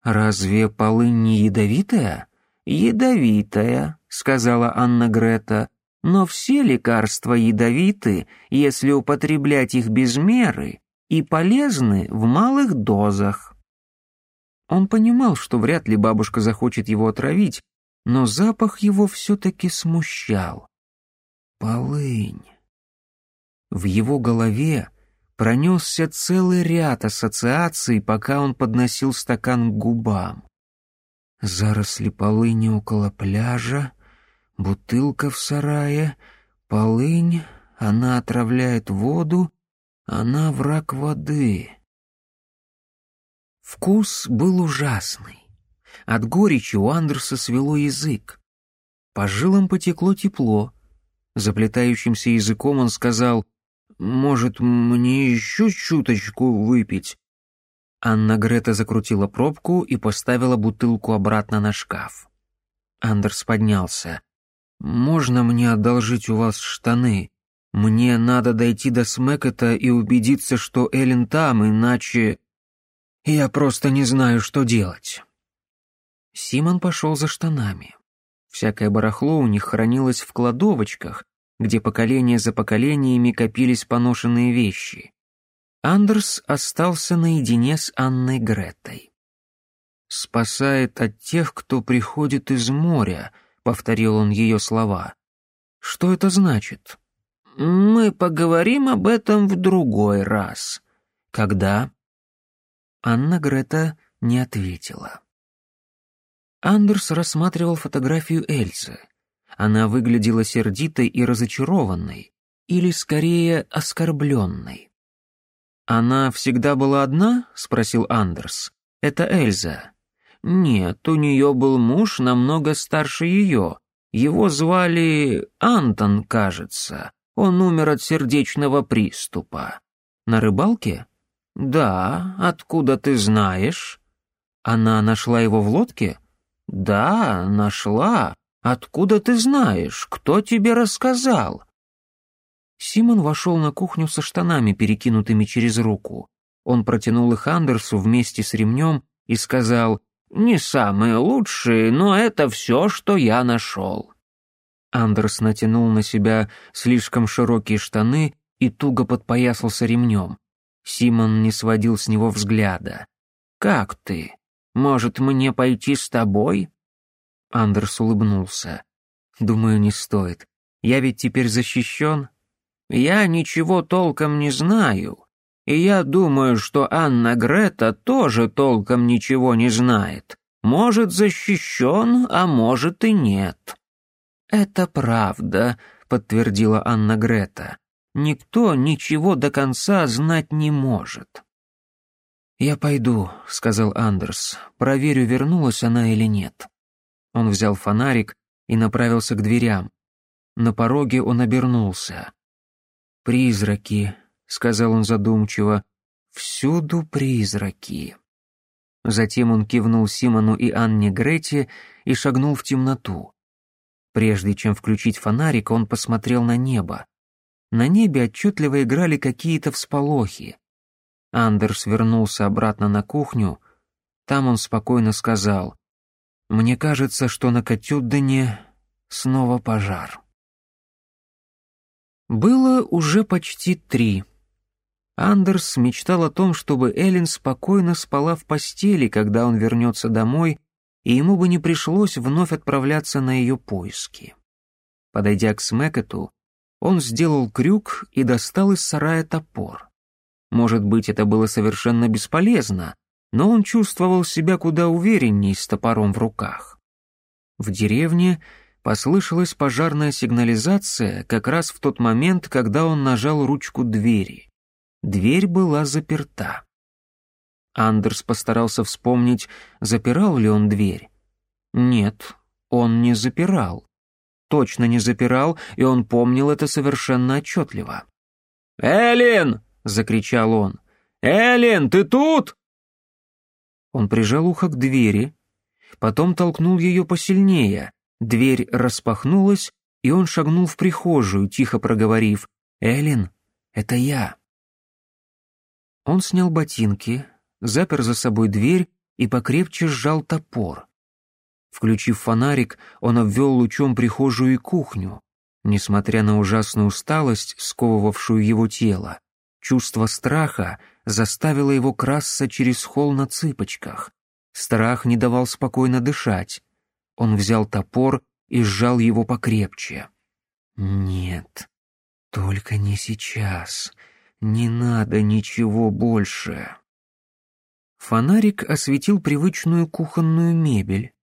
«Разве полынь не ядовитая?» «Ядовитая», — сказала Анна Грета, но все лекарства ядовиты, если употреблять их без меры, и полезны в малых дозах. Он понимал, что вряд ли бабушка захочет его отравить, но запах его все-таки смущал. Полынь. В его голове пронесся целый ряд ассоциаций, пока он подносил стакан к губам. Заросли полыни около пляжа — Бутылка в сарае, полынь, она отравляет воду, она враг воды. Вкус был ужасный. От горечи у Андерса свело язык. По жилам потекло тепло. Заплетающимся языком он сказал, «Может, мне еще чуточку выпить?» Анна Грета закрутила пробку и поставила бутылку обратно на шкаф. Андерс поднялся. «Можно мне одолжить у вас штаны? Мне надо дойти до Смекета и убедиться, что Эллен там, иначе... Я просто не знаю, что делать». Симон пошел за штанами. Всякое барахло у них хранилось в кладовочках, где поколение за поколениями копились поношенные вещи. Андерс остался наедине с Анной Гретой. «Спасает от тех, кто приходит из моря», — повторил он ее слова. «Что это значит?» «Мы поговорим об этом в другой раз. Когда?» Анна Грета не ответила. Андерс рассматривал фотографию Эльзы. Она выглядела сердитой и разочарованной, или, скорее, оскорбленной. «Она всегда была одна?» — спросил Андерс. «Это Эльза. Нет, у нее был муж намного старше ее. Его звали Антон, кажется. Он умер от сердечного приступа. На рыбалке? Да, откуда ты знаешь? Она нашла его в лодке? Да, нашла. Откуда ты знаешь? Кто тебе рассказал? Симон вошел на кухню со штанами, перекинутыми через руку. Он протянул их Андерсу вместе с ремнем и сказал не самые лучшие, но это все, что я нашел». Андерс натянул на себя слишком широкие штаны и туго подпоясался ремнем. Симон не сводил с него взгляда. «Как ты? Может, мне пойти с тобой?» Андерс улыбнулся. «Думаю, не стоит. Я ведь теперь защищен?» «Я ничего толком не знаю», и я думаю, что Анна Грета тоже толком ничего не знает. Может, защищен, а может и нет». «Это правда», — подтвердила Анна Грета. «Никто ничего до конца знать не может». «Я пойду», — сказал Андерс. «Проверю, вернулась она или нет». Он взял фонарик и направился к дверям. На пороге он обернулся. «Призраки», — сказал он задумчиво, — «всюду призраки». Затем он кивнул Симону и Анне Грете и шагнул в темноту. Прежде чем включить фонарик, он посмотрел на небо. На небе отчетливо играли какие-то всполохи. Андерс вернулся обратно на кухню. Там он спокойно сказал, «Мне кажется, что на Катюддене снова пожар». Было уже почти три. Андерс мечтал о том, чтобы Эллен спокойно спала в постели, когда он вернется домой, и ему бы не пришлось вновь отправляться на ее поиски. Подойдя к Смекету, он сделал крюк и достал из сарая топор. Может быть, это было совершенно бесполезно, но он чувствовал себя куда увереннее с топором в руках. В деревне послышалась пожарная сигнализация как раз в тот момент, когда он нажал ручку двери. Дверь была заперта. Андерс постарался вспомнить, запирал ли он дверь. Нет, он не запирал. Точно не запирал, и он помнил это совершенно отчетливо. «Эллен!» — закричал он. «Эллен, ты тут?» Он прижал ухо к двери, потом толкнул ее посильнее. Дверь распахнулась, и он шагнул в прихожую, тихо проговорив «Эллен, это я». Он снял ботинки, запер за собой дверь и покрепче сжал топор. Включив фонарик, он обвел лучом прихожую и кухню. Несмотря на ужасную усталость, сковывавшую его тело, чувство страха заставило его красться через холл на цыпочках. Страх не давал спокойно дышать. Он взял топор и сжал его покрепче. «Нет, только не сейчас», не надо ничего больше. Фонарик осветил привычную кухонную мебель.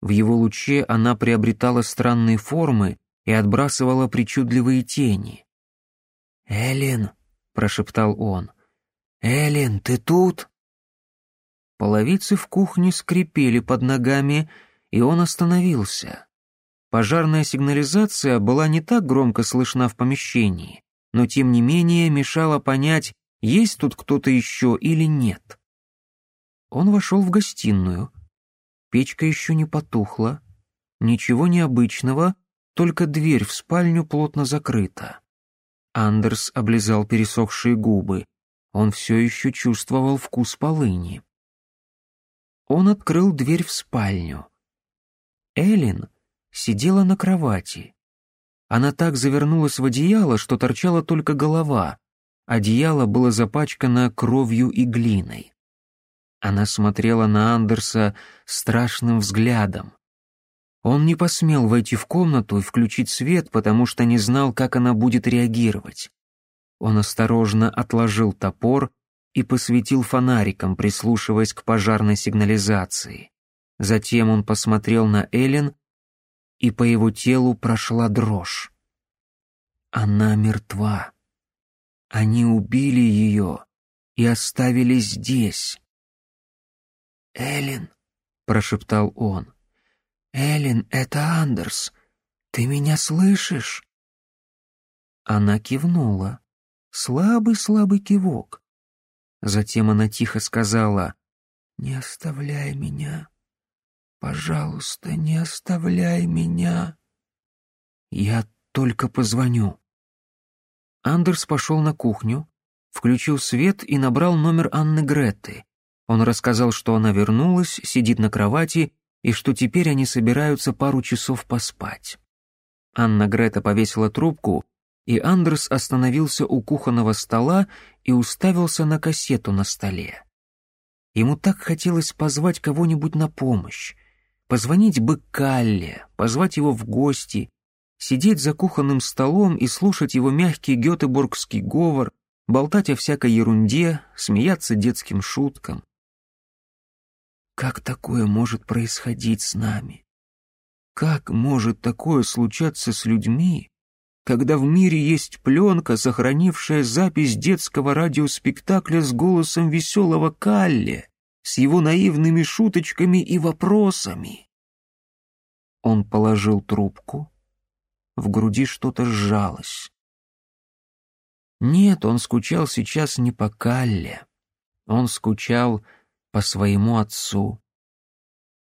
В его луче она приобретала странные формы и отбрасывала причудливые тени. «Эллен», — прошептал он, — «Эллен, ты тут?» Половицы в кухне скрипели под ногами, и он остановился. Пожарная сигнализация была не так громко слышна в помещении, но тем не менее мешало понять, есть тут кто-то еще или нет. Он вошел в гостиную. Печка еще не потухла. Ничего необычного, только дверь в спальню плотно закрыта. Андерс облизал пересохшие губы. Он все еще чувствовал вкус полыни. Он открыл дверь в спальню. Эллен сидела на кровати. Она так завернулась в одеяло, что торчала только голова. А одеяло было запачкано кровью и глиной. Она смотрела на Андерса страшным взглядом. Он не посмел войти в комнату и включить свет, потому что не знал, как она будет реагировать. Он осторожно отложил топор и посветил фонариком, прислушиваясь к пожарной сигнализации. Затем он посмотрел на Эллен и по его телу прошла дрожь. Она мертва. Они убили ее и оставили здесь. «Эллен», — прошептал он, — «Эллен, это Андерс. Ты меня слышишь?» Она кивнула. Слабый-слабый кивок. Затем она тихо сказала, «Не оставляй меня. Пожалуйста, не оставляй меня. Я только позвоню. Андерс пошел на кухню, включил свет и набрал номер Анны Гретты. Он рассказал, что она вернулась, сидит на кровати и что теперь они собираются пару часов поспать. Анна Грета повесила трубку, и Андерс остановился у кухонного стола и уставился на кассету на столе. Ему так хотелось позвать кого-нибудь на помощь, Позвонить бы Калле, позвать его в гости, сидеть за кухонным столом и слушать его мягкий гетеборгский говор, болтать о всякой ерунде, смеяться детским шуткам. Как такое может происходить с нами? Как может такое случаться с людьми, когда в мире есть пленка, сохранившая запись детского радиоспектакля с голосом веселого Калли? с его наивными шуточками и вопросами. Он положил трубку, в груди что-то сжалось. Нет, он скучал сейчас не по Калле, он скучал по своему отцу.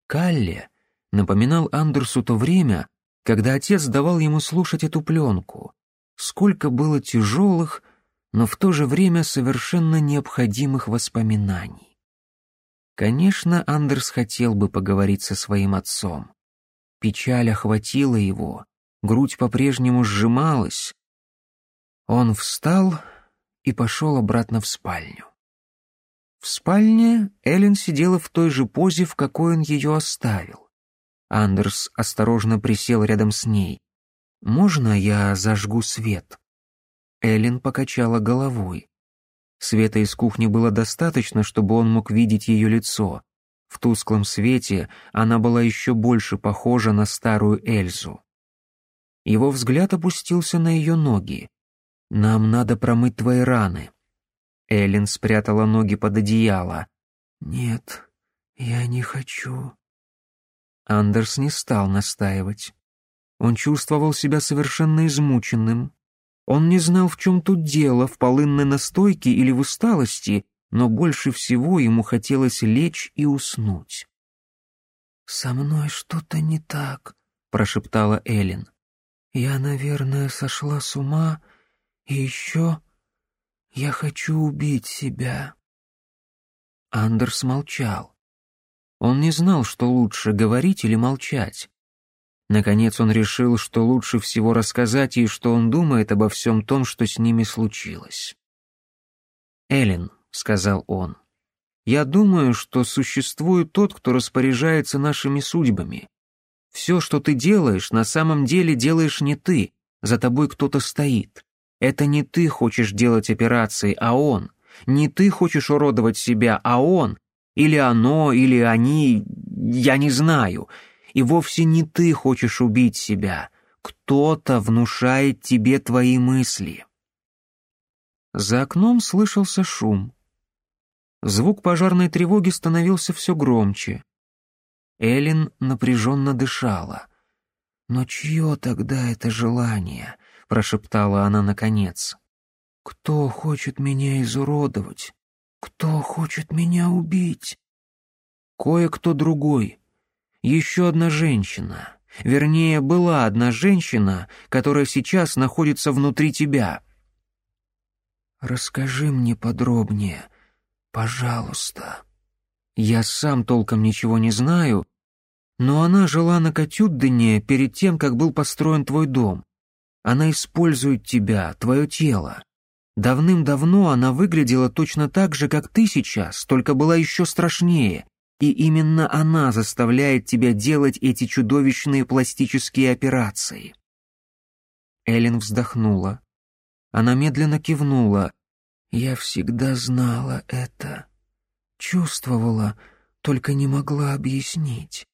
Калле напоминал Андерсу то время, когда отец давал ему слушать эту пленку. Сколько было тяжелых, но в то же время совершенно необходимых воспоминаний. Конечно, Андерс хотел бы поговорить со своим отцом. Печаль охватила его, грудь по-прежнему сжималась. Он встал и пошел обратно в спальню. В спальне Эллен сидела в той же позе, в какой он ее оставил. Андерс осторожно присел рядом с ней. «Можно я зажгу свет?» Эллен покачала головой. Света из кухни было достаточно, чтобы он мог видеть ее лицо. В тусклом свете она была еще больше похожа на старую Эльзу. Его взгляд опустился на ее ноги. «Нам надо промыть твои раны». Эллен спрятала ноги под одеяло. «Нет, я не хочу». Андерс не стал настаивать. Он чувствовал себя совершенно измученным, он не знал, в чем тут дело, в полынной настойке или в усталости, но больше всего ему хотелось лечь и уснуть. «Со мной что-то не так», — прошептала Эллен. «Я, наверное, сошла с ума, и еще я хочу убить себя». Андерс молчал. Он не знал, что лучше, говорить или молчать. Наконец он решил, что лучше всего рассказать ей, что он думает обо всем том, что с ними случилось. «Эллен», — сказал он, — «я думаю, что существует тот, кто распоряжается нашими судьбами. Все, что ты делаешь, на самом деле делаешь не ты, за тобой кто-то стоит. Это не ты хочешь делать операции, а он. Не ты хочешь уродовать себя, а он. Или оно, или они, я не знаю». И вовсе не ты хочешь убить себя, кто-то внушает тебе твои мысли. За окном слышался шум. Звук пожарной тревоги становился все громче. Элин напряженно дышала. «Но чье тогда это желание?» — прошептала она наконец. «Кто хочет меня изуродовать? Кто хочет меня убить?» «Кое-кто другой», еще одна женщина. Вернее, была одна женщина, которая сейчас находится внутри тебя. Расскажи мне подробнее, пожалуйста. Я сам толком ничего не знаю, но она жила на Катюддене перед тем, как был построен твой дом. Она использует тебя, твое тело. Давным-давно она выглядела точно так же, как ты сейчас, только была еще страшнее. И именно она заставляет тебя делать эти чудовищные пластические операции. Элин вздохнула. Она медленно кивнула. Я всегда знала это. Чувствовала, только не могла объяснить.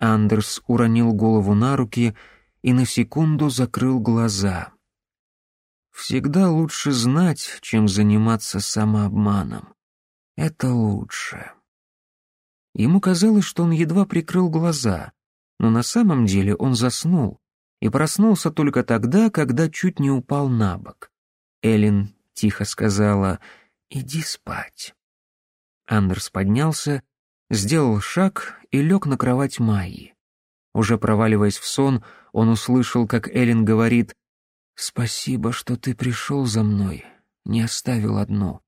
Андерс уронил голову на руки и на секунду закрыл глаза. Всегда лучше знать, чем заниматься самообманом. Это лучше. Ему казалось, что он едва прикрыл глаза, но на самом деле он заснул и проснулся только тогда, когда чуть не упал на бок. Эллен тихо сказала «Иди спать». Андерс поднялся, сделал шаг и лег на кровать Майи. Уже проваливаясь в сон, он услышал, как Эллен говорит «Спасибо, что ты пришел за мной, не оставил одну.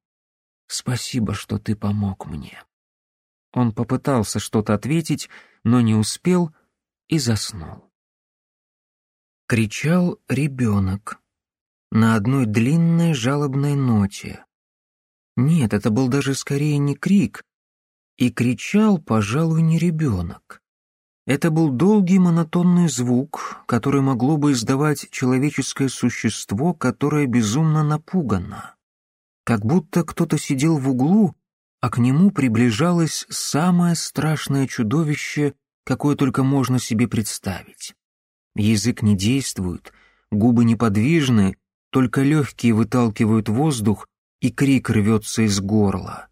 Спасибо, что ты помог мне». Он попытался что-то ответить, но не успел и заснул. Кричал ребенок на одной длинной жалобной ноте. Нет, это был даже скорее не крик, и кричал, пожалуй, не ребенок. Это был долгий монотонный звук, который могло бы издавать человеческое существо, которое безумно напугано. Как будто кто-то сидел в углу а к нему приближалось самое страшное чудовище, какое только можно себе представить. Язык не действует, губы неподвижны, только легкие выталкивают воздух, и крик рвется из горла.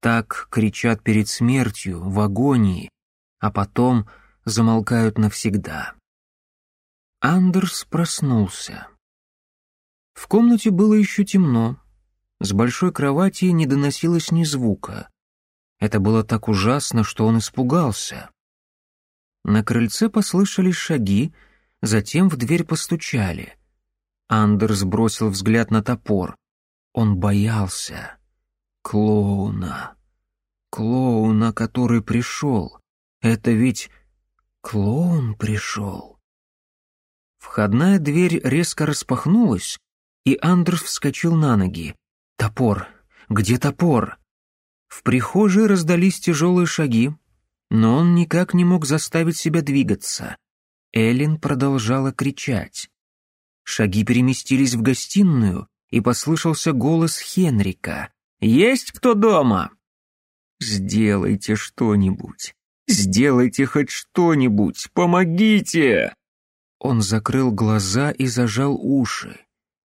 Так кричат перед смертью, в агонии, а потом замолкают навсегда. Андерс проснулся. В комнате было еще темно, с большой кровати не доносилось ни звука. Это было так ужасно, что он испугался. На крыльце послышались шаги, затем в дверь постучали. Андерс бросил взгляд на топор. Он боялся. Клоуна. Клоуна, который пришел. Это ведь клоун пришел. Входная дверь резко распахнулась, и Андерс вскочил на ноги. Топор! Где топор?» В прихожей раздались тяжелые шаги, но он никак не мог заставить себя двигаться. Эллен продолжала кричать. Шаги переместились в гостиную, и послышался голос Хенрика. «Есть кто дома?» «Сделайте что-нибудь! Сделайте хоть что-нибудь! Помогите!» Он закрыл глаза и зажал уши.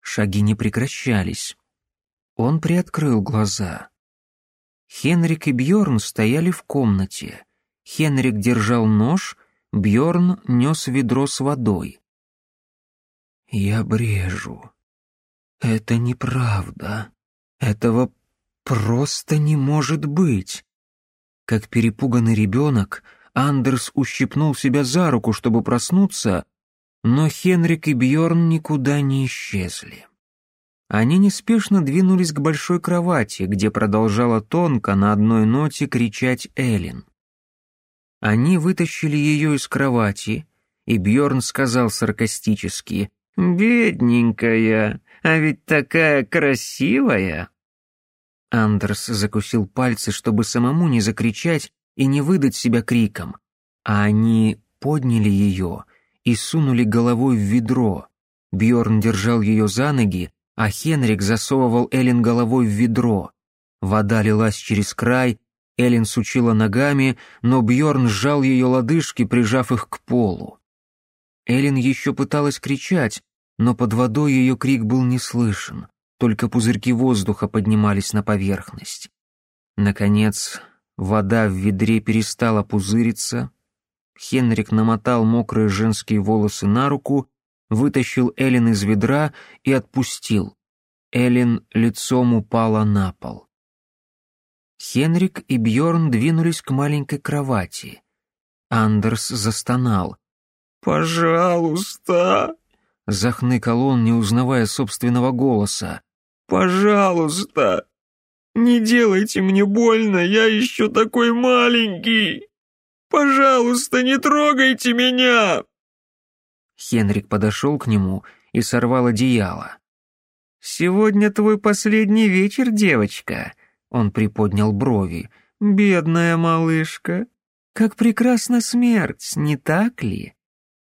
Шаги не прекращались. Он приоткрыл глаза. Хенрик и Бьорн стояли в комнате. Хенрик держал нож, Бьорн нес ведро с водой. «Я брежу. Это неправда. Этого просто не может быть!» Как перепуганный ребенок, Андерс ущипнул себя за руку, чтобы проснуться, но Хенрик и Бьорн никуда не исчезли. Они неспешно двинулись к большой кровати, где продолжала тонко на одной ноте кричать Элин. Они вытащили ее из кровати, и Бьорн сказал саркастически «Бедненькая, а ведь такая красивая!» Андерс закусил пальцы, чтобы самому не закричать и не выдать себя криком, а они подняли ее и сунули головой в ведро. Бьорн держал ее за ноги, а Хенрик засовывал Эллен головой в ведро. Вода лилась через край, Эллен сучила ногами, но Бьорн сжал ее лодыжки, прижав их к полу. Эллен еще пыталась кричать, но под водой ее крик был не слышен, только пузырьки воздуха поднимались на поверхность. Наконец, вода в ведре перестала пузыриться, Хенрик намотал мокрые женские волосы на руку вытащил Эллен из ведра и отпустил. Эллен лицом упала на пол. Хенрик и Бьорн двинулись к маленькой кровати. Андерс застонал. «Пожалуйста!» — захныкал он, не узнавая собственного голоса. «Пожалуйста! Не делайте мне больно, я еще такой маленький! Пожалуйста, не трогайте меня!» Хенрик подошел к нему и сорвал одеяло. «Сегодня твой последний вечер, девочка!» Он приподнял брови. «Бедная малышка! Как прекрасна смерть, не так ли?»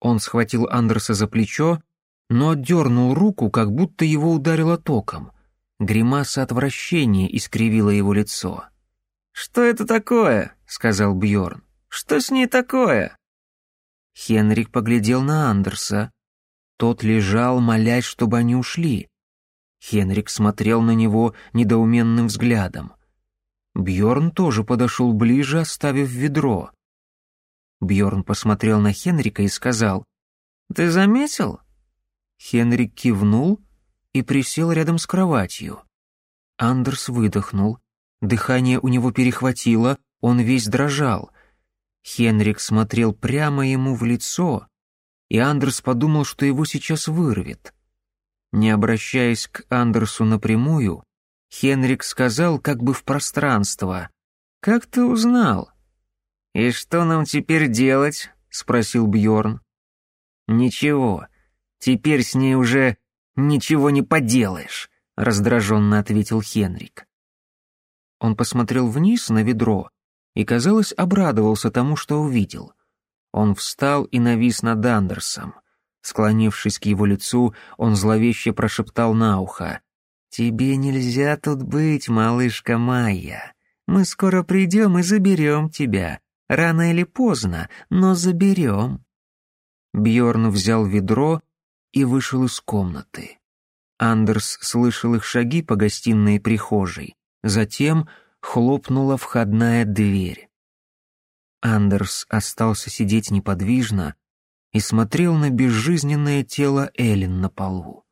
Он схватил Андерса за плечо, но отдернул руку, как будто его ударило током. Гримаса отвращения искривила его лицо. «Что это такое?» — сказал Бьорн. «Что с ней такое?» Хенрик поглядел на Андерса. Тот лежал, молясь, чтобы они ушли. Хенрик смотрел на него недоуменным взглядом. Бьорн тоже подошел ближе, оставив ведро. Бьорн посмотрел на Хенрика и сказал, «Ты заметил?» Хенрик кивнул и присел рядом с кроватью. Андерс выдохнул. Дыхание у него перехватило, он весь дрожал — Хенрик смотрел прямо ему в лицо, и Андерс подумал, что его сейчас вырвет. Не обращаясь к Андерсу напрямую, Хенрик сказал как бы в пространство. «Как ты узнал?» «И что нам теперь делать?» — спросил Бьорн. «Ничего. Теперь с ней уже ничего не поделаешь», — раздраженно ответил Хенрик. Он посмотрел вниз на ведро и, казалось, обрадовался тому, что увидел. Он встал и навис над Андерсом. Склонившись к его лицу, он зловеще прошептал на ухо. «Тебе нельзя тут быть, малышка Майя. Мы скоро придем и заберем тебя. Рано или поздно, но заберем». Бьорн взял ведро и вышел из комнаты. Андерс слышал их шаги по гостиной и прихожей. Затем хлопнула входная дверь. Андерс остался сидеть неподвижно и смотрел на безжизненное тело Эллен на полу.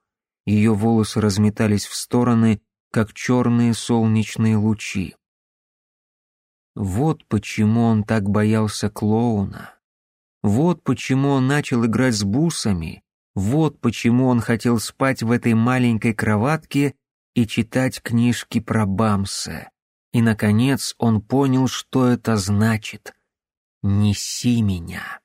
Ее волосы разметались в стороны, как черные солнечные лучи. Вот почему он так боялся клоуна. Вот почему он начал играть с бусами. Вот почему он хотел спать в этой маленькой кроватке и читать книжки про Бамса. И, наконец, он понял, что это значит. «Неси меня».